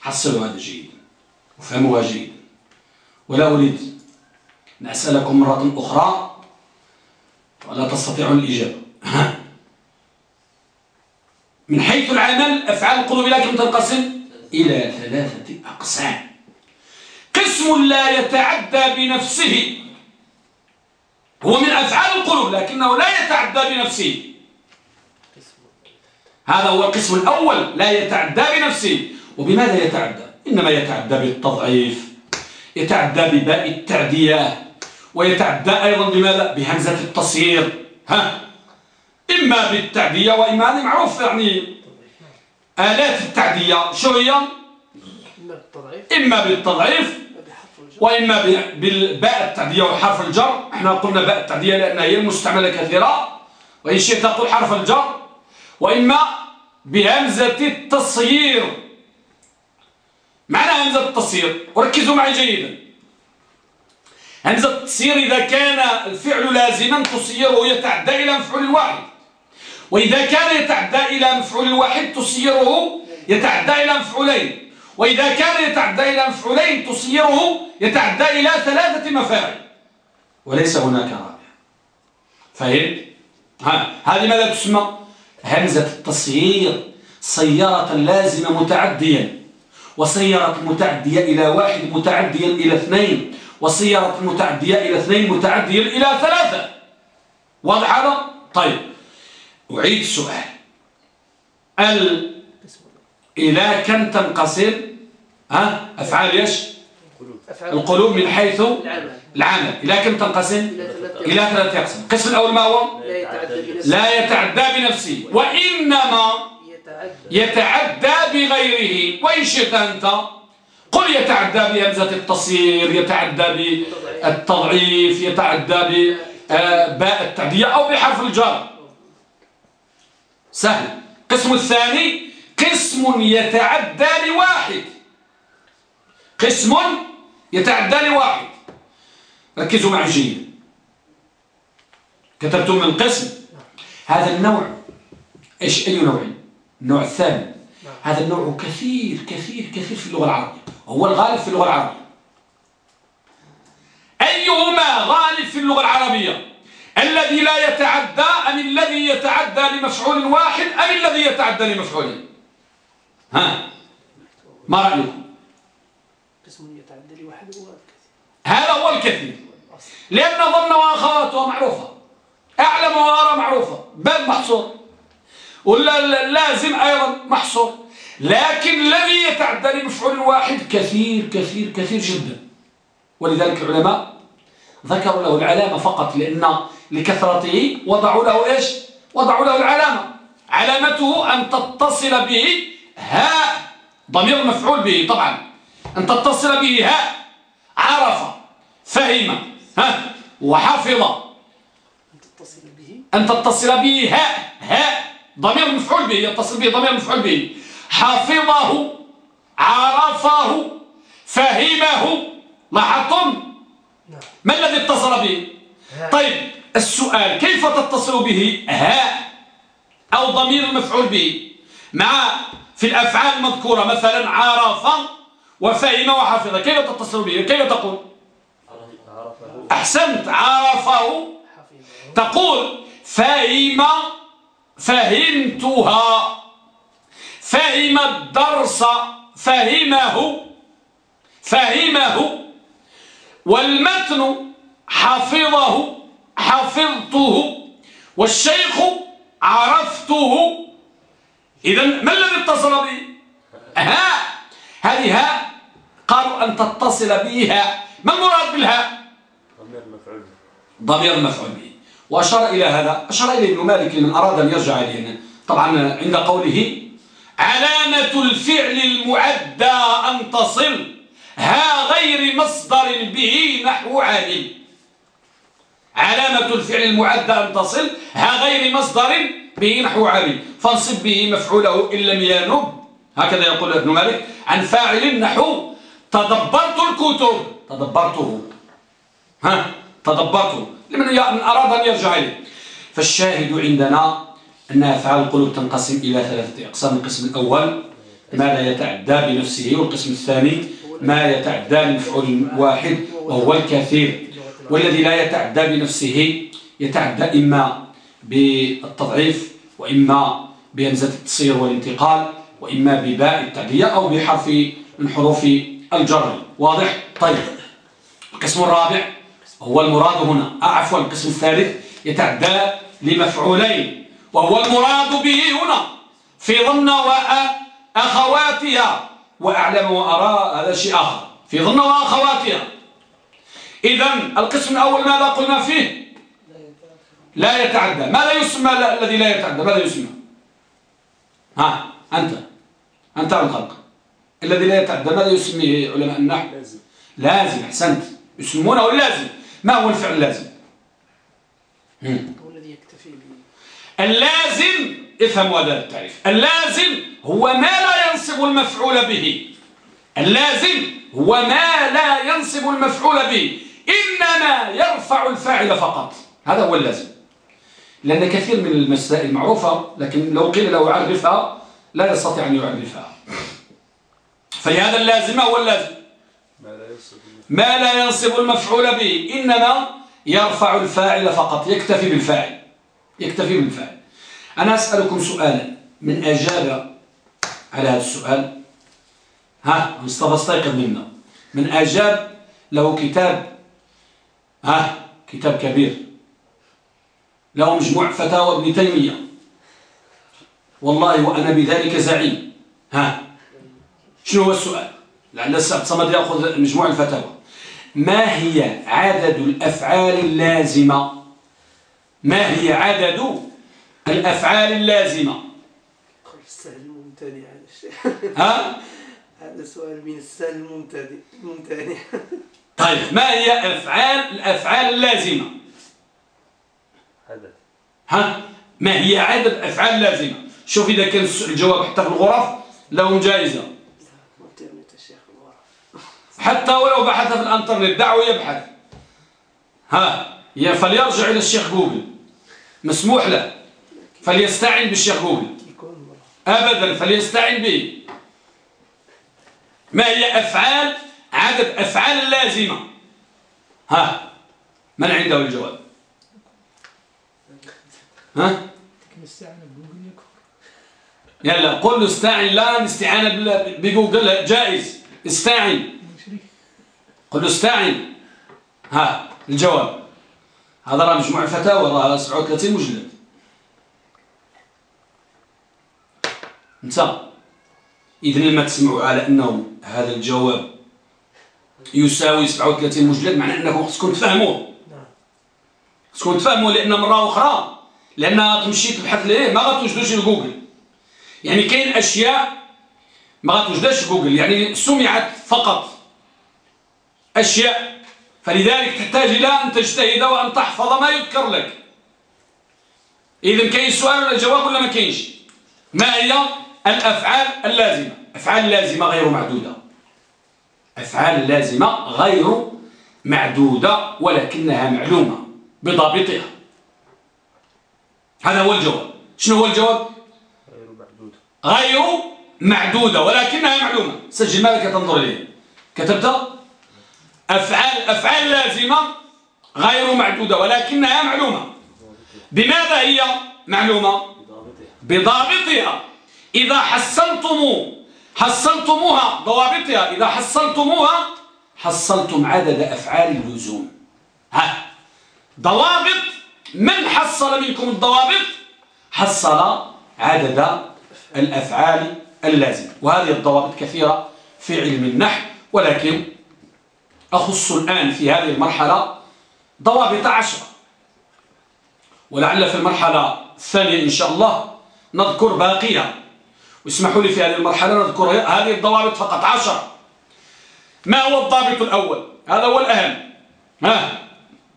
حصلوا هذا جيدا وفهموها جيدا ولا أريد أن أسألكم مرة أخرى ولا تستطيعون الإجابة. من حيث العمل أفعال القلوب لكن تنقسم إلى ثلاثة أقسام. قسم لا يتعدى بنفسه هو من أفعال القلوب لكنه لا يتعدى بنفسه. هذا هو القسم الأول لا يتعدى بنفسه. وبماذا يتعدى؟ إنما يتعدى بالتضعيف. يتعدى بباء التعدية ويتعدى أيضا بماذا؟ بهمزة التصيير. ها؟ إما بالتعدية وإما هذه معروف يعني آلات التعدية. شو هي؟ إما بالتضعيف. وإما بالباء التعدية وحرف الجر. إحنا قلنا باء التعدية لأنها هي المستعملة كثيرا وإن شئت تقول حرف الجر. وإما بهمزة التصيير. معنى همزة التصيير وركزوا معي جيدا. همزة التصيير إذا كان الفعل لازما تصيره يتعدى إلى مفعول واحد. وإذا كان يتعدى إلى مفعول واحد تصيره يتعدى إلى مفعولين. وإذا كان يتعدى إلى مفعولين تصيره يتعدى إلى ثلاثة مفاعل. وليس هناك رابع. فهمت؟ ها هذه ماذا تسمى؟ همزة التصيير صيارة لازمة متعديا. وصيرت المتعدية إلى واحد متعديا إلى اثنين وصيرت المتعدية إلى اثنين متعديا إلى ثلاثة. واضح هذا؟ طيب أعيد السؤال. ال إلى كم تنقسم؟ ها؟ أفعال إيش؟ القلوب من حيث العمل. إلى كم تنقسم؟ إلى ثلاثة أقسام. القسم الأول ما هو؟ لا يتعدى بنفسه. وإنما يتعدى بغيره. وإن شئت أنت قل يتعدى بهمزة التصير يتعدى بالتضعيف يتعدى آه، باء التعدية أو بحرف الجر. سهل. القسم الثاني قسم يتعدى لواحد. قسم يتعدى لواحد. ركزوا معي جيدا كتبتم من القسم هذا النوع. إيش؟ أي نوع النوع الثاني هذا النوع كثير كثير كثير في اللغة العربية. هو الغالب في اللغة العربية. أيهما غالب في اللغة العربية؟ الذي لا يتعدى أم الذي يتعدى لمفعول واحد أم الذي يتعدى لمفعولين ها؟ ما رأيكم قسم يتعدى لواحد هو الكثير. هذا هو الكثير. لأن ظن وأخواتها معروفة. أعلم وأرى معروفة. بل محصور. ولا لازم أيضا محصور. لكن الذي يتعدى لمفعول واحد كثير كثير كثير جدا. ولذلك العلماء ذكروا له العلامة فقط لأن لكثرته وضعوا له إيش؟ وضعوا له العلامة. علامته أن تتصل به هاء ضمير المفعول به طبعا. أن تتصل به هاء عرف فهم ها وحفظ. أن تتصل به؟ أن تتصل به هاء هاء. ضمير مفعول به يتصل به ضمير مفعول به. حفظه عرفه فهمه. لاحظتم؟ نعم. ما الذي اتصل به؟ طيب السؤال كيف تتصل به هاء أو ضمير المفعول به؟ مع في الأفعال المذكورة مثلا عرف وفهم وحفظ كيف تتصل به؟ كيف تقول؟ أحسنت عرفه. تقول فهم فهمتها. فهم الدرس فهمه. فهمه. والمتن حفظه. حفظته. والشيخ عرفته. إذا ما الذي اتصل به ها؟ هذه ها؟ قالوا أن تتصل به ها. ما المراد بالهاء ضمير مفعول ضمير المفعول به. وأشار إلى هذا أشار إليه إبن مالك لمن أراد أن يرجع إليه. طبعا عند قوله علامة الفعل المعدى أن تصل ها غير مصدر به نحو عامل علامة الفعل المعدى أن تصل ها غير مصدر به نحو عامل فانصب به مفعوله إن لم ينب. هكذا يقول ابن مالك عن فاعل نحو تدبرت الكتب. تدبرته. ها؟ تدبرته. لمن من أراد أن يرجع إليه. فالشاهد عندنا أن أفعال القلوب تنقسم إلى ثلاثة أقسام. القسم الأول ما لا يتعدى بنفسه والقسم الثاني ما يتعدى لمفعول واحد وهو الكثير. والذي لا يتعدى بنفسه يتعدى إما بالتضعيف وإما بهمزة التصير والانتقال وإما بباء التعدية أو بحرف من حروف الجر. واضح؟ طيب. القسم الرابع هو المراد هنا. آه، عفوا القسم الثالث يتعدى لمفعولين. وهو المراد به هنا. في ظن وأخواتها. وأعلم وأرى هذا شيء آخر. في ظن وأخواتها. إذا القسم الأول ماذا قلنا فيه؟ لا يتعدى. ماذا يسمى الذي لا يتعدى؟ ماذا يسمى؟ ها أنت. أنت الخلق. الذي لا يتعدى ماذا يسميه علماء النحو؟ لازم. لازم أحسنت. يسمونه اللازم ما هو الفعل اللازم؟ هو الذي يكتفي به اللازم افهموا هذا التعريف. اللازم هو ما لا ينصب المفعول به. اللازم هو ما لا ينصب المفعول به. إنما يرفع الفاعل فقط. هذا هو اللازم. لأن كثير من المسائل معروفة لكن لو قيل له عرفها لا يستطيع أن يعرفها. فلهذا اللازم هو اللازم؟ ما لا ينصب المفعول به إنما يرفع الفاعل فقط يكتفي بالفاعل يكتفي بالفاعل. أنا أسألكم سؤالا من أجاب على هذا السؤال؟ ها مصطفى استيقظ منا. من أجاب له كتاب ها كتاب كبير. له مجموع فتاوى ابن تيمية. والله وأنا بذلك زعيم. ها شنو هو السؤال؟ لعل السعد صمد يأخذ مجموع الفتاوى. ما هي عدد الأفعال اللازمة؟ ما هي عدد الأفعال اللازمة؟ السهل الممتنع ها؟ هذا سؤال من السهل الممتنع. الممتنع. طيب ما هي أفعال الأفعال اللازمة؟ ها؟ ما هي عدد أفعال لازمة شوف إذا كان الجواب حتى في الغرف لهم جائزة. حتى ولو بحث في الانترنت دعوة يبحث. ها فليرجع إلى الشيخ جوجل. مسموح له. فليستعن بالشيخ جوجل. أبدا فليستعن به. ما هي أفعال؟ عدد أفعال لازمة. ها من عنده الجواب؟ ها؟ يلا قل استعن. لا استعانة بجوجل جائز. استعن. قل له استعن. ها الجواب. هذا راه مجموع فتاوى راه 37 مجلد. انت اذا لما تسمعوا على انه هذا الجواب يساوي 37 مجلد معناه أنكم خصكم تفهموه خصكم تفهموه لأن مرة أخرى لأن تمشي تبحث ليه ما غتوجدوش جوجل. يعني كاين أشياء ما غتوجدهاش جوجل يعني سمعت فقط أشياء. فلذلك تحتاج إلى أن تجتهد وأن تحفظ ما يذكر لك. إذا كاين سؤال ولا جواب ولا ما كاينش. ما هي الأفعال اللازمة؟ أفعال لازمة غير معدودة. أفعال لازمة غير معدودة ولكنها معلومة بضابطها. هذا هو الجواب. شنو هو الجواب؟ غير معدودة. غير معدودة ولكنها معلومة. سجل ماذا تنظر إليه. كتبت؟ أفعال أفعال لازمة غير معدودة ولكنها معلومة. بماذا هي معلومة؟ بضابطها. إذا حصلتم حصلتموها ضوابطها. إذا حصلتموها حصلتم عدد أفعال اللزوم. ها. ضوابط من حصل منكم الضوابط؟ حصل عدد الأفعال اللازمة. وهذه الضوابط كثيرة في علم النحو ولكن أخص الآن في هذه المرحلة ضوابط عشرة. ولعل في المرحلة الثانية إن شاء الله نذكر باقيها. واسمحوا لي في هذه المرحلة نذكر هذه الضوابط فقط. عشرة. ما هو الضابط الأول؟ هذا هو الأهم. ها؟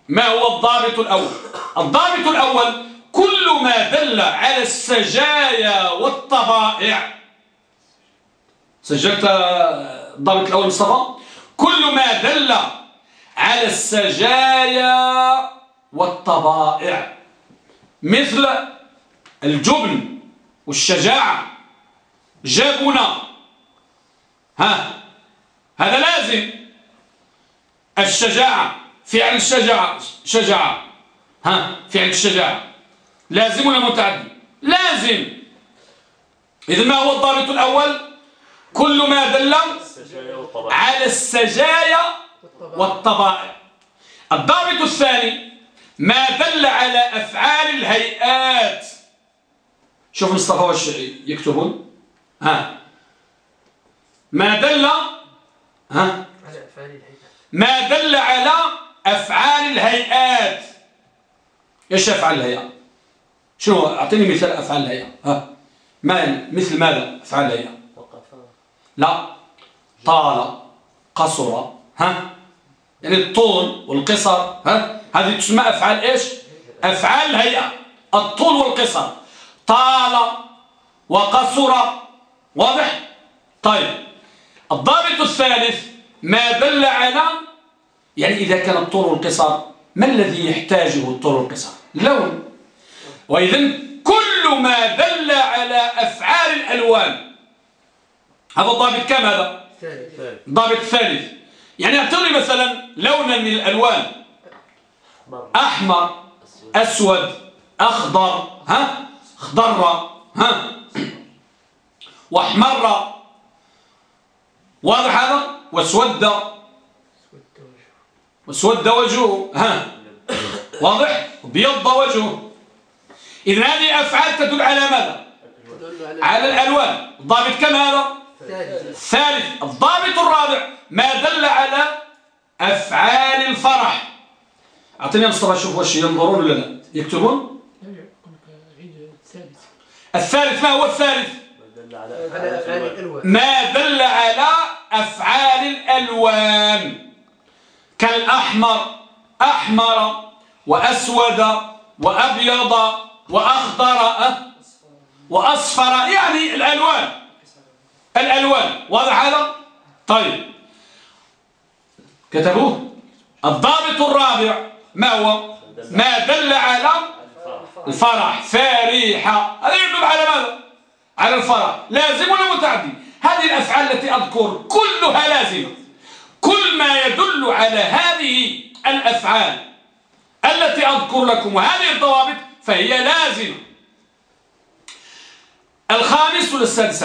ما هو الضابط الأول؟ الضابط الأول كل ما دل على السجايا والطبائع. سجلت الضابط الأول مصطفى؟ كل ما دل على السجايا والطبائع مثل الجبن والشجاعة جابنا ها هذا لازم. الشجاعة فعل الشجاعة شجاعة. ها فعل الشجاعة. لازم ولا متعدي؟ لازم. إذا ما هو الضابط الأول؟ كل ما دل على السجايا والطبائع. الضابط الثاني ما دل على أفعال الهيئات. شوف مصطفى واش يكتبون. ها. ما دل ها. ما دل على أفعال الهيئات. إيش أفعال الهيئة؟ شنو؟ أعطيني مثال أفعال الهيئة. ها. ما مثل ماذا أفعال الهيئة؟ لا. طال قصر ها؟ يعني الطول والقصر ها؟ هذه تسمى أفعال إيش؟ أفعال الهيئة الطول والقصر. طال وقصر. واضح؟ طيب. الضابط الثالث ما دل على يعني إذا كان الطول والقصر ما الذي يحتاجه الطول والقصر؟ اللون وإذا كل ما دل على أفعال الألوان. هذا الضابط كم هذا؟ الضابط الثالث يعني اعتبري مثلا لونا من الألوان. أحمر أسود أخضر ها؟ خضر ها؟ وأحمر. واضح هذا؟ واسود واسود وجهه ها؟ واضح؟ وبيض وجهه. إذن هذه أفعال تدل على ماذا؟ على الألوان. الضابط كم هذا؟ الثالث الضابط الرابع ما دل على أفعال الفرح. أعطيني مصطفى شوف واش ينظرون ولا لا. يكتبون؟ الثالث ما هو الثالث؟ ما دل على أفعال الألوان. كالأحمر أحمر وأسود وأبيض وأخضر وأصفر يعني الألوان. الألوان واضح هذا؟ طيب. كتبوه. الضابط الرابع ما هو؟ ما دل على الفرح. فريحة. هذا يدل على ماذا؟ على الفرح. لازم ولا متعدي؟ هذه الأفعال التي أذكر كلها لازمة. كل ما يدل على هذه الأفعال التي أذكر لكم وهذه الضوابط فهي لازمة. الخامس السادس؟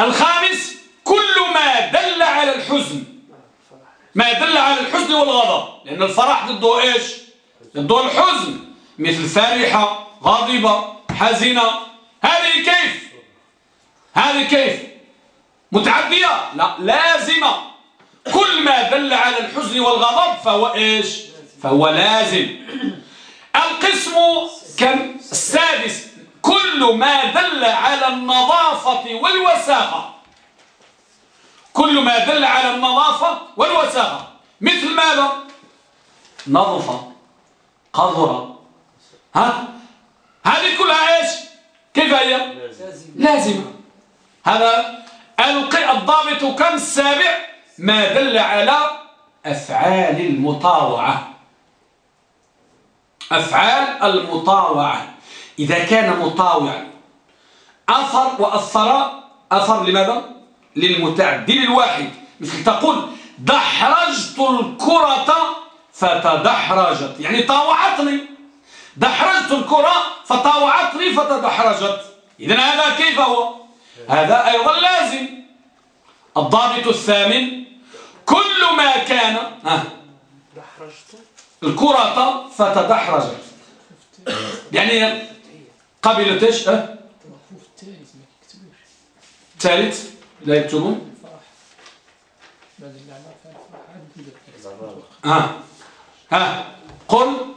الخامس. كل ما دل على الحزن. ما دل على الحزن والغضب. لأن الفرح ضده إيش؟ ضده الحزن. مثل فرحة غاضبة حزنة هذه كيف؟ هذه كيف؟ متعدية؟ لا لازمة. كل ما دل على الحزن والغضب فهو إيش؟ فهو لازم. القسم كم؟ السادس. كل ما دل على النظافة والوساخة. كل ما دل على النظافة والوساخة. مثل ماذا؟ نظف قذر. ها؟ هذه كلها إيش؟ كيف هي؟ لازمة. هذا الضابط كم السابع ما دل على أفعال المطاوعة. أفعال المطاوعة. إذا كان مطاوعا. أثر وأثر. أثر لماذا؟ للمتعدي الواحد. مثل تقول دحرجت الكرة فتدحرجت. يعني طاوعتني. دحرجت الكرة فطاوعتني فتدحرجت. إذن هذا كيف هو؟ هذا أيضا لازم. الضابط الثامن كل ما كان الكرة فتدحرجت. يعني قبلت إيش؟ أه؟ الثالث لا يكتبون. ها ها. قل.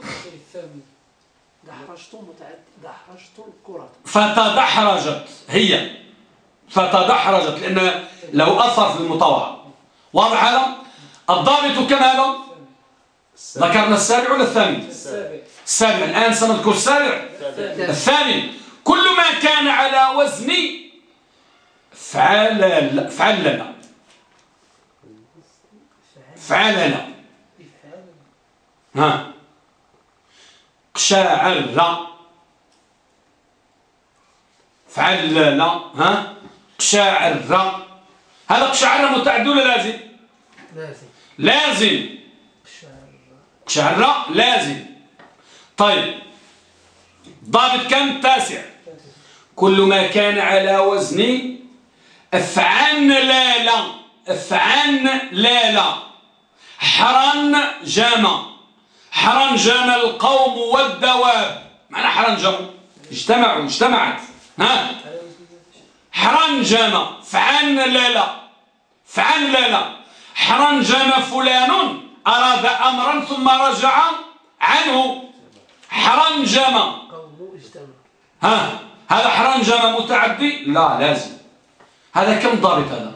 فتدحرجت. هي. فتدحرجت لأن له أثر في المطوع واضح هذا؟ الضابط كم هذا؟ ذكرنا السابع ولا الثامن؟ السابع. الآن سنذكر السابع. الثامن. كل ما كان على وزن فعل فعلنا فعلنا ها. قشاعر فعلنا ها. قشاعر هذا قشاعر متعدد ولا لازم؟ لازم. لازم. قشاعر لازم. طيب ضابط كم؟ تاسع. كل ما كان على وزن افعن لالا افعن لالا حرن جمع حرن جمع القوم والدواب. معنى حرن جمع اجتمعوا اجتمعت. ها؟ حرن جمع فعن لالا فعن لالا حرن جمع فلان. أراد أمرا ثم رجع عنه حرنجم. ها هذا حرنجم متعدي لا لازم. هذا كم ضابط هذا؟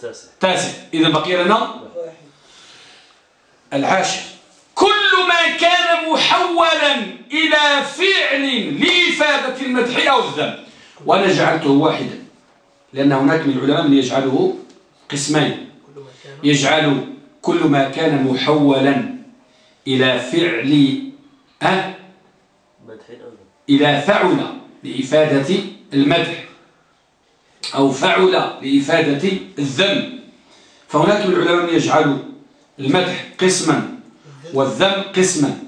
تاسع. تاسع إذا بقي لنا العاشر. كل ما كان محولا إلى فعل لإفادة المدح أو الذم وأنا جعلته واحدا لأن هناك من العلماء من يجعله قسمين. يجعل كل ما كان محولا إلى فعل أه إذا فعل لإفادة المدح أو فعل لإفادة الذم. فهناك من العلماء يجعل المدح قسما والذم قسما.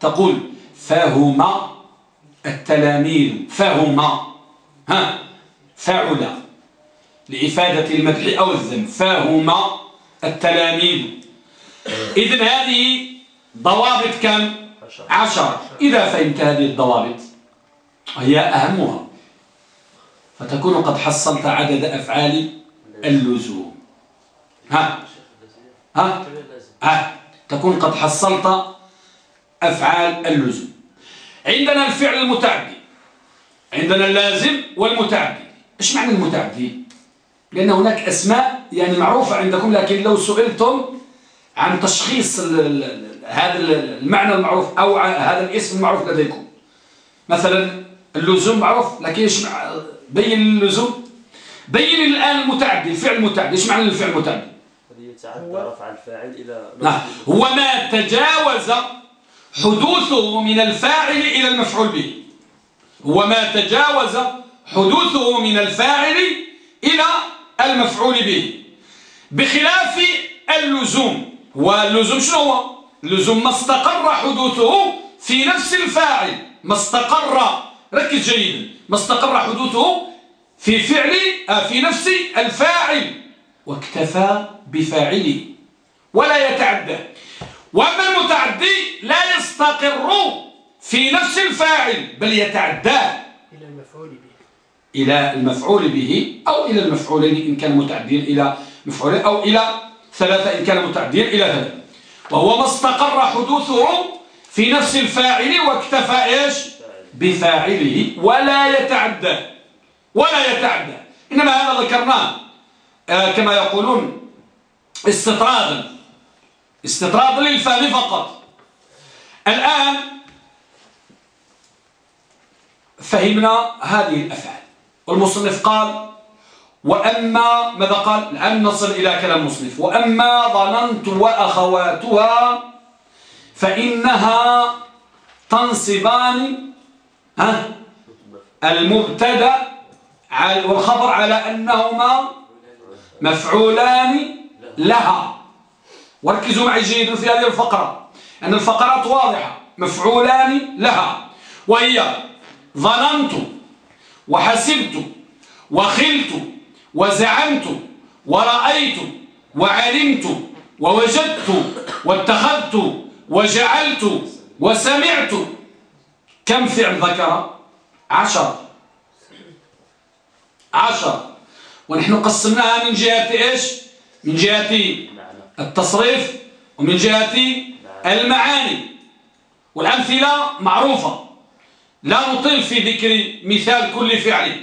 تقول فهم التلاميذ فهم ها فعل لإفادة المدح أو الذم فهم التلاميذ. إذن هذه ضوابط كم؟ عشر. إذا فهمت هذه الضوابط هي أهمها. فتكون قد حصلت عدد أفعال اللزوم. ها؟ ها؟ ها؟ تكون قد حصلت أفعال اللزوم. عندنا الفعل المتعدي. عندنا اللازم والمتعدي. إيش معنى المتعدي؟ لأن هناك أسماء يعني معروفة عندكم لكن لو سئلتم عن تشخيص هذا المعنى المعروف أو هذا الاسم المعروف لديكم. مثلا اللزوم معروف لكن إيش بين اللزوم؟ بين الآن المتعدي الفعل المتعدي إيش معنى الفعل المتعدي يتعدى رفع الفاعل إلى نعم. هو ما تجاوز حدوثه من الفاعل إلى المفعول به. هو ما تجاوز حدوثه من الفاعل إلى المفعول به. بخلاف اللزوم. واللزوم شنو هو؟ اللزوم ما استقر حدوثه في نفس الفاعل. ما استقر. ركز جيدا. ما استقر حدوثه في فعل آه، في نفس الفاعل. واكتفى بفاعله. ولا يتعدى. وأما المتعدي لا يستقر في نفس الفاعل بل به إلى المفعول به أو إلى المفعولين إن كان متعدين إلى مفعولين أو إلى ثلاثة إن كان متعدين إلى ثلاثة. وهو ما استقر حدوثه في نفس الفاعل واكتفى إيش؟ بفاعله ولا يتعدى. ولا يتعدى. إنما هذا ذكرناه. آه كما يقولون استطرادا. استطرادا للفهم فقط. الآن فهمنا هذه الأفعال. والمصنف قال وأما ماذا قال؟ الآن نصل إلى كلام المصنف. وأما ظننت وأخواتها فإنها تنصبان المبتدأ والخبر على أنهما مفعولان لها. وركزوا معي جيدا في هذه الفقرة أن الفقرات واضحة مفعولان لها. وهي ظننت وحسبت وخلت وزعمت ورأيت وعلمت ووجدت واتخذت وجعلت وسمعت كم فعل ذكر؟ عشر. عشر. ونحن قسمناها من جهة إيش؟ من جهة التصريف ومن جهة المعاني. والأمثلة معروفة. لا نطيل في ذكر مثال كل فعل.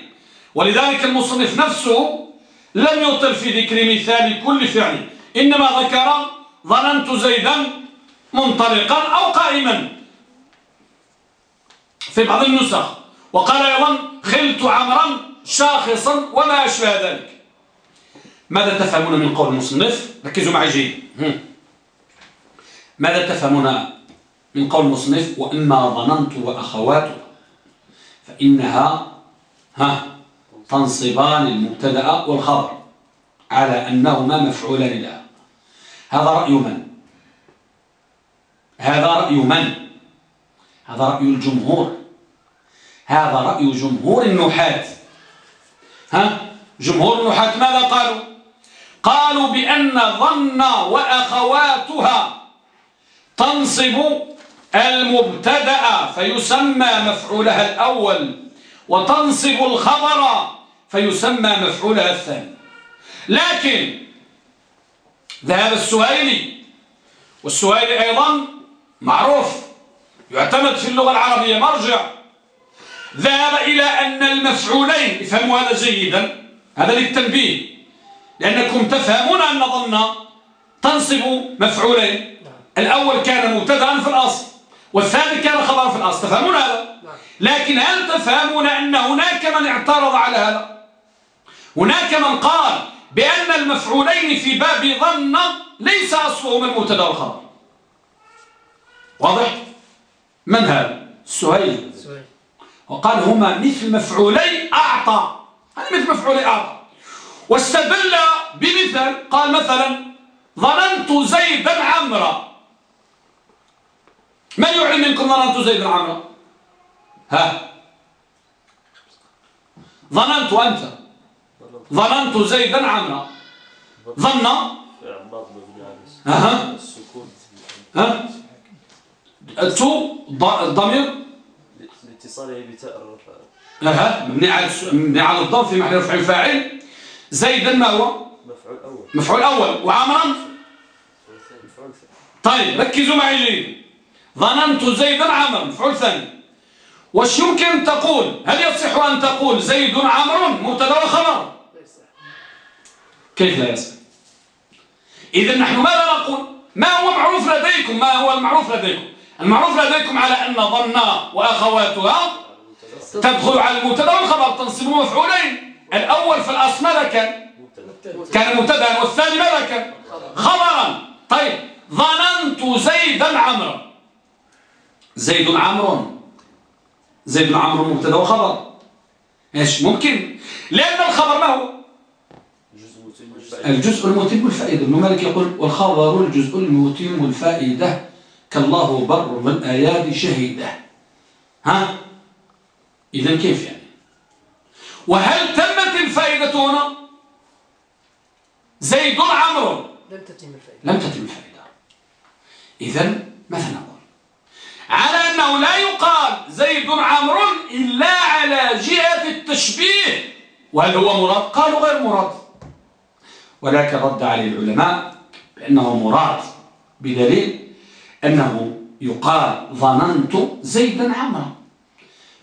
ولذلك المصنف نفسه لم يطل في ذكر مثال كل فعل. إنما ذكر ظننت زيدا منطلقا أو قائما. في بعض النسخ. وقال أيضا خلت عمرا شاخصا وما أشبه ذلك. ماذا تفهمون من قول المصنف؟ ركزوا معي جيد. ماذا تفهمون من قول المصنف؟ وإما ظننت وأخواته فإنها ها تنصبان المبتدأ والخبر على أنهما مفعولان لها. هذا رأي من؟ هذا رأي من؟ هذا رأي الجمهور. هذا رأي جمهور النحاة. ها جمهور النحاة ماذا قالوا؟ قالوا بأن ظن وأخواتها تنصب المبتدأ فيسمى مفعولها الأول وتنصب الخبر فيسمى مفعولها الثاني. لكن ذهب السهيلي والسهيلي أيضا معروف يعتمد في اللغة العربية مرجع. ذهب إلى أن المفعولين افهموا هذا جيدا هذا للتنبيه لأنكم تفهمون أن ظن تنصب مفعولين. الأول كان مبتدا في الأصل. والثاني كان خبرا في الأصل. تفهمون هذا؟ لكن هل تفهمون أن هناك من اعترض على هذا؟ هناك من قال بأن المفعولين في باب ظن ليس أصلهما المبتدا والخبر واضح؟ من هذا؟ السهيل وقال هما مثل مفعولي أعطى. هذا مثل مفعولي أعطى. واستدل بمثال قال مثلا ظننت زيدا عمرا. من يعلم منكم ظننت زيدا عمرا ها؟ ظننت أنت. ظننت زيدا عمرا ظن؟ ها ها؟ تو ضمير لاتصاله بتاء ها مبني على مبني على الضم في محل رفع الفاعل. زيدا ما هو؟ مفعول أول. مفعول أول. وعمرا؟ طيب ركزوا معي جيد. ظننت زيدا عمرا مفعول ثاني وش يمكن تقول؟ هل يصح أن تقول زيد عمر مبتدأ وخبر كيف لا يصح؟ إذا نحن ماذا نقول؟ ما هو معروف لديكم؟ ما هو المعروف لديكم؟ المعروف لديكم على أن ظن وأخواتها تدخل على المبتدأ والخبر تنصب مفعولين. الأول في الأصل ماذا كان؟ كان مبتدا والثاني ماذا كان؟ خبرا. طيب ظننت زيدا عمرا زيد عمرو. زيد عمرو مبتدأ وخبر إيش؟ ممكن. لأن الخبر ما هو؟ الجزء المتم الفائدة. ابن مالك يقول والخبر الجزء المتم الفائدة. كالله بر من آيات شهيدة. ها؟ إذا كيف يعني؟ وهل تمت الفائدة هنا؟ زيد عمرو. لم تتم الفائدة. لم تتم الفائدة. إذا ماذا نقول؟ على أنه لا يقال زيد عمرو إلا على جهة التشبيه وهل هو مراد؟ قالوا غير مراد. ولكن رد عليه العلماء بأنه مراد بدليل أنه يقال ظننت زيدا عمرا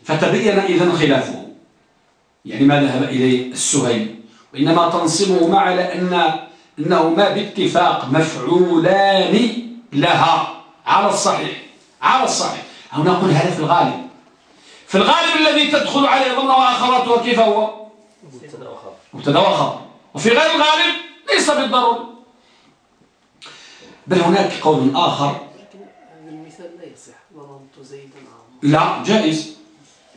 فتبين إذا خلافه. يعني ما ذهب إليه السهيل. وإنما تنصبه مع لأن أنهما باتفاق مفعولان لها على الصحيح. على الصحيح أو نقول هذا في الغالب. في الغالب الذي تدخل عليه ضمن وآخراته كيف هو؟ مبتدأ وخبر وفي غير الغالب ليس بالضروري بل هناك قول آخر. المثال لا يصح. ظننت زيدا عمرا لا جائز.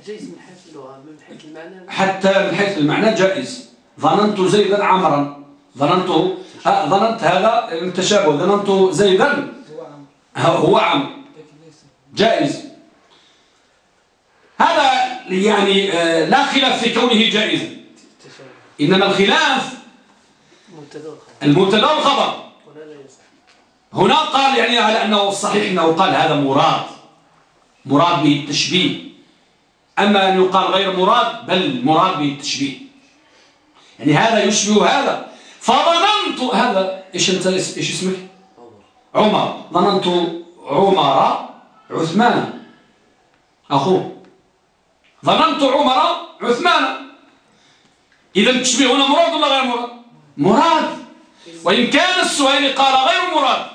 جيز من حيث اللغة من حيث المعنى. حتى من حيث المعنى جائز. ظننت زيدا عمرا. ظننته آه ظننت هذا التشابه. ظننت زيدا. هو عم جائز. هذا يعني آه لا خلاف في كونه التشابه إنما الخلاف المبتدا والخبر. هنا قال يعني على أنه الصحيح أنه قال هذا مراد مراد به التشبيه أما أن يقال غير مراد بل مراد به التشبيه يعني هذا يشبه هذا. فظننت هذا إيش أنت إيش اسمك؟ عمر. ظننت عمر عثمان أخوه ظننت عمر عثمان. إذا التشبيه هنا مراد ولا غير مراد؟ مراد. وإن كان السؤال قال غير مراد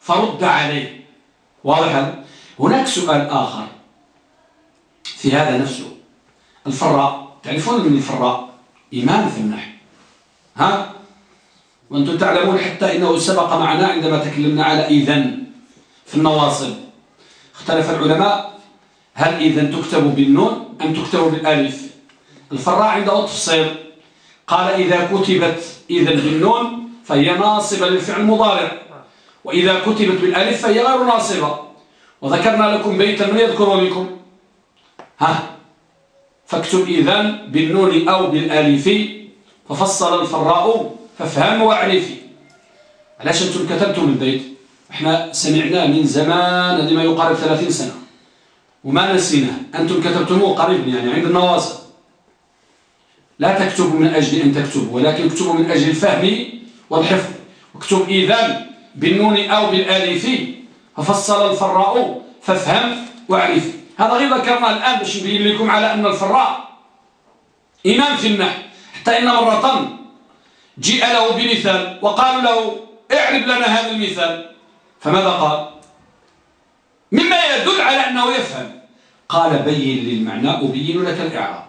فرد عليه. واضح هذا؟ هناك سؤال آخر. في هذا نفسه. الفراء تعرفون من الفراء؟ إمام في النحو. ها؟ وأنتم تعلمون حتى إنه سبق معنا عندما تكلمنا على إذن في النواصب. اختلف العلماء هل إذن تكتب بالنون أم تكتب بالألف؟ الفراء عنده تفصيل قال إذا كتبت إذن بالنون فهي ناصبة للفعل المضارع وإذا كتبت بالألف فهي غير ناصبة. وذكرنا لكم بيتا من يذكر لكم. ها؟ فاكتب إذن بالنون أو بالألف. ففصل الفراء فافهم وأعرفي. علاش أنتم كتبتم البيت إحنا سمعناه من زمان هذه ما يقارب 30 سنة. وما نسيناه أنتم كتبتموه قريبا يعني عند النواصب. لا تكتبوا من أجل أن تكتبوا ولكن اكتبوا من أجل الفهم والحفظ. اكتب إذن بالنون أو بالآلف. ففصل الفراء فافهم وأعرف. هذا غير ذكرنا الآن باش نبين لكم على أن الفراء إمام في النحو حتى إن مرة جيء له بمثال وقالوا له اعرب لنا هذا المثال. فماذا قال؟ مما يدل على أنه يفهم. قال بين للمعنى أبين لك الإعراب.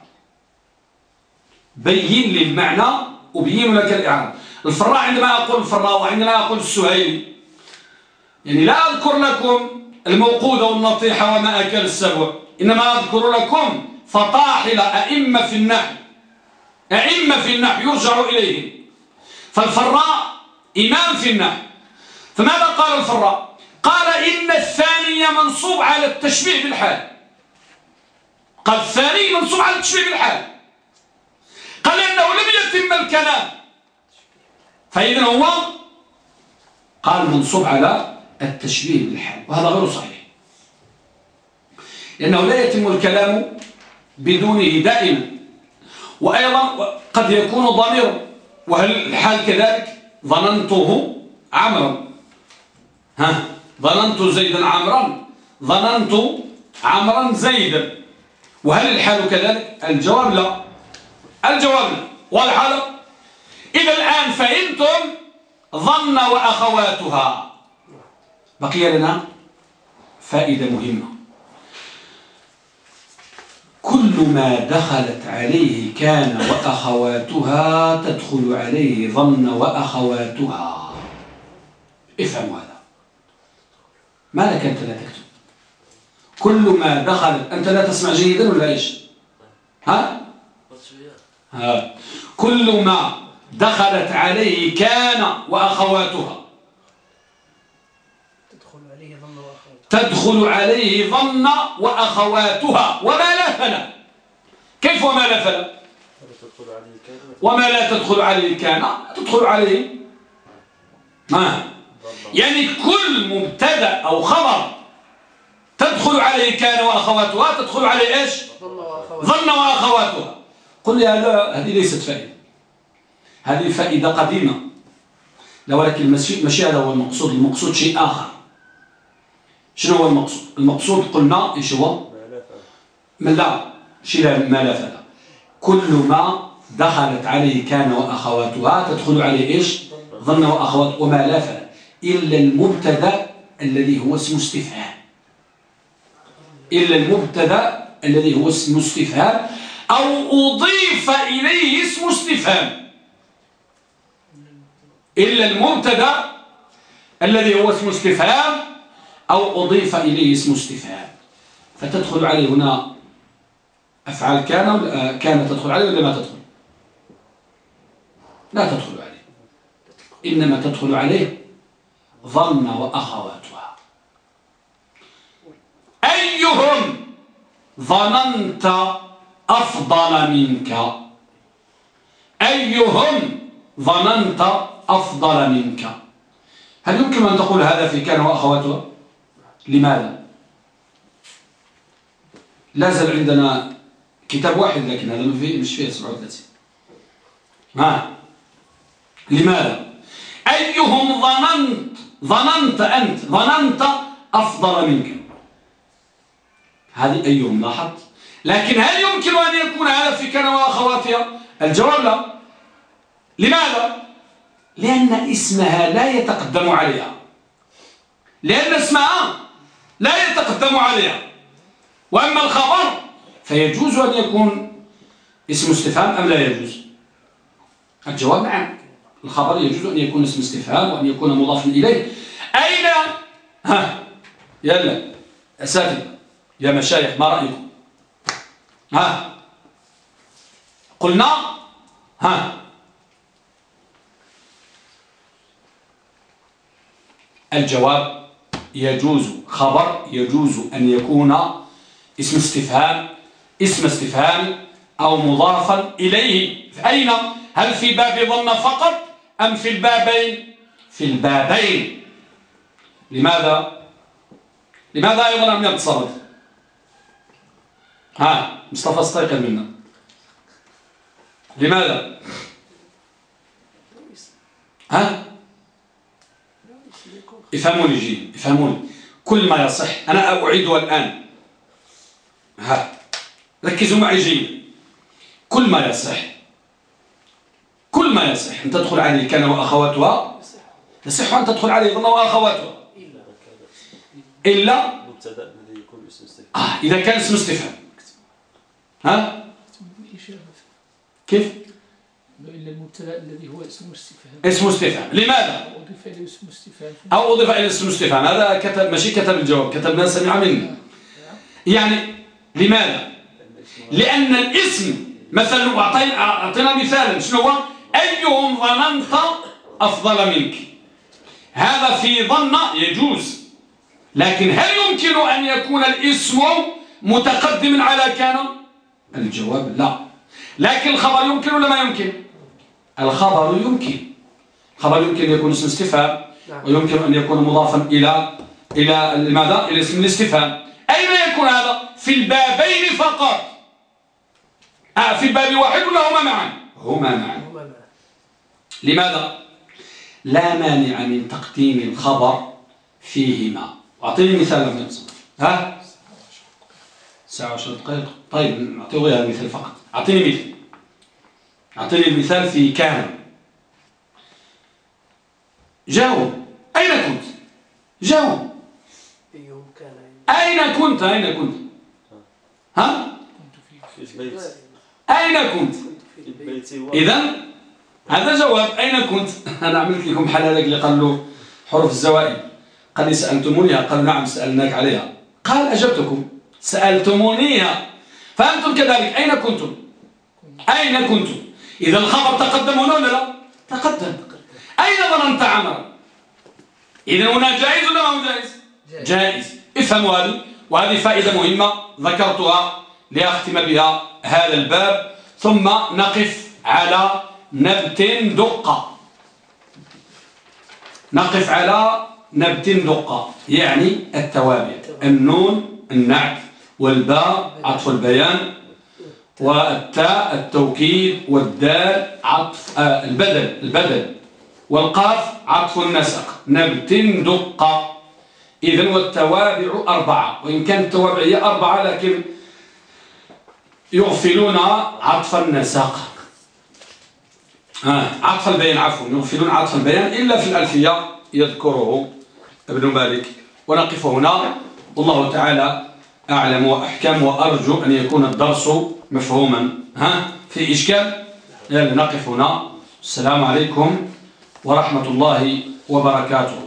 بين للمعنى أبين لك الإعراب. الفراء عندما أقول الفراء وعندما أقول السهيلي يعني لا أذكر لكم الموقود والنطيحة وما أكل السبع إنما أذكر لكم فطاحل أئمة في النحو. أئمة في النحو يرجع إليهم. فالفراء إمام في النحو. فماذا قال الفراء؟ قال إن الثاني منصوب على التشبيه بالحال. قال الثاني منصوب على التشبيه بالحال. قال إنه لم يتم الكلام. فإذا هو قال منصوب على التشبيه بالحال وهذا غير صحيح. لأنه لا يتم الكلام بدونه دائما وأيضا قد يكون ضمير. وهل الحال كذلك؟ ظننته عمرا. ها? ظننت زيدا عمرا. ظننت عمرا زيدا. وهل الحال كذلك؟ الجواب لا. الجواب لا. إذا الآن فهمتم ظن وأخواتها. بقي لنا فائدة مهمة. كل ما دخلت عليه كان وأخواتها تدخل عليه ظن وأخواتها. افهموا هذا. ما لك أنت لا تكتب؟ كل ما دخلت أنت لا تسمع جيدا ولا إيش؟ ها؟ ها. كل ما دخلت عليه كان وأخواتها. تدخل عليه ظن وأخواتها. تدخل عليه ظن وأخواتها. وما لا فلا كيف وما لا فلا وما لا تدخل عليه كان؟ تدخل عليه. ما يعني كل مبتدأ أو خبر تدخل عليه كان وأخواتها تدخل عليه إيش؟ ظن وأخواتها قل لي هذا هذه ليست فائدة. هذه فائدة قديمة. ولكن ماشي هذا هو المقصود. المقصود شيء آخر. شنو هو المقصود؟ المقصود قلنا إيش هو؟ من لا شيء ما لا فلا كل ما دخلت عليه كان وأخواتها تدخل عليه إيش؟ ظن وأخوات وما لا فلا إلا المبتدأ الذي هو اسم استفهام. إلا المبتدأ الذي هو اسم استفهام أو أضيف إليه اسم استفهام. إلا المبتدأ الذي هو اسم استفهام أو أضيف إليه اسم استفهام. فتدخل عليه هنا أفعال كان كان تدخل عليه ولا ما تدخل؟ لا تدخل عليه. إنما تدخل عليه ظن وأخواتها. أيهم ظننت أفضل منك؟ أيهم ظننت أفضل منك؟ هل يمكن أن تقول هذا في كان وأخواتها؟ لماذا؟ لا زال عندنا كتاب واحد لكن هذا مش فيه 37 ها؟ لماذا؟ أيهم ظننت ظننت أنت ظننت أفضل منك. هذه أيهم لاحظت؟ لكن هل يمكن أن يكون هذا في كان وأخواتها الجواب لا. لماذا؟ لأن اسمها لا يتقدم عليها. لأن اسمها لا يتقدم عليها. وأما الخبر فيجوز أن يكون اسم استفهام أم لا يجوز؟ الجواب نعم. الخبر يجوز أن يكون اسم استفهام وأن يكون مضاف إليه. أين؟ ها يلا أساتذة يا مشايخ ما رأيكم؟ ها قلنا؟ ها. الجواب يجوز خبر يجوز أن يكون اسم استفهام اسم استفهام أو مضافا إليه. أين؟ هل في باب ظن فقط؟ أم في البابين؟ في البابين. لماذا؟ لماذا أيضا لم يتصرف؟ ها مصطفى استيقظ منا. لماذا؟ ها؟ افهموني جيد افهموني. كل ما يصح أنا أعيدها الآن. ها ركزوا معي جيد كل ما يصح كل ما يصح أن تدخل عليه كان وأخواتها يصح أن تدخل عليه ظن وأخواتها. إلا آه إذا كان اسم استفهام. ها؟ كيف؟ إلا المبتدا الذي هو اسم استفهام. اسم استفهام. لماذا؟ أضيف إليه اسم استفهام. أو أضيف إليه اسم استفهام. هذا كتب ماشي كتب الجواب. كتب ما سمع مني يعني لماذا؟ لأن الاسم مثلا أعطينا مثالا. شنو هو؟ أيهم ظننت أفضل منك. هذا في ظن يجوز لكن هل يمكن أن يكون الاسم متقدم على كان؟ الجواب لا. لكن الخبر يمكن ولا ما يمكن؟ الخبر يمكن. الخبر يمكن أن يكون اسم استفهام نعم. ويمكن أن يكون مضافا إلى إلى ماذا إلى اسم الاستفهام. أين يكون هذا؟ في البابين فقط. آه في الباب واحد ولا هما معا. هما معا. لماذا؟ لا مانع من تقديم الخبر فيهما. أعطيني مثال لم ها؟ ساعة وعشر دقائق. طيب أعطيه غير المثال فقط. أعطيني مثال. أعطيني المثال في كان. جاوب. أين كنت؟ جاوب. أين كنت؟ أين كنت؟ ها؟ في البيت. أين كنت؟ في البيت. إذا هذا جواب. أين كنت؟ أنا عملت لكم حال هذاك اللي قال له حروف الزوائد. قال لي سألتمونيها. قالوا نعم سألناك عليها. قال أجبتكم. سألتمونيها. فأنتم كذلك. أين كنتم؟ أين كنتم؟ إذا الخبر تقدم هنا ولا لا؟ تقدم. أين ظننت عمرا إذا هنا جائز ولا ما هو جائز. جائز. افهموا هذه. وهذه فائدة مهمة ذكرتها لأختم بها هذا الباب. ثم نقف على نبت دقة. نقف على نبت دقة يعني التوابع النون النعت والباء عطف البيان والتاء التوكيد والدال عطف آه البدل البدل. والقاف عطف النسق. نبت دقة. إذن والتوابع أربعة. وإن كانت التوابع هي أربعة لكن يغفلون عطف النسق. عطف البيان عفوا يغفلون عطف البيان إلا في الألفية يذكره ابن مالك. ونقف هنا. والله تعالى أعلم وأحكم وأرجو أن يكون الدرس مفهوما. ها في إشكال؟ نقف هنا. السلام عليكم ورحمة الله وبركاته.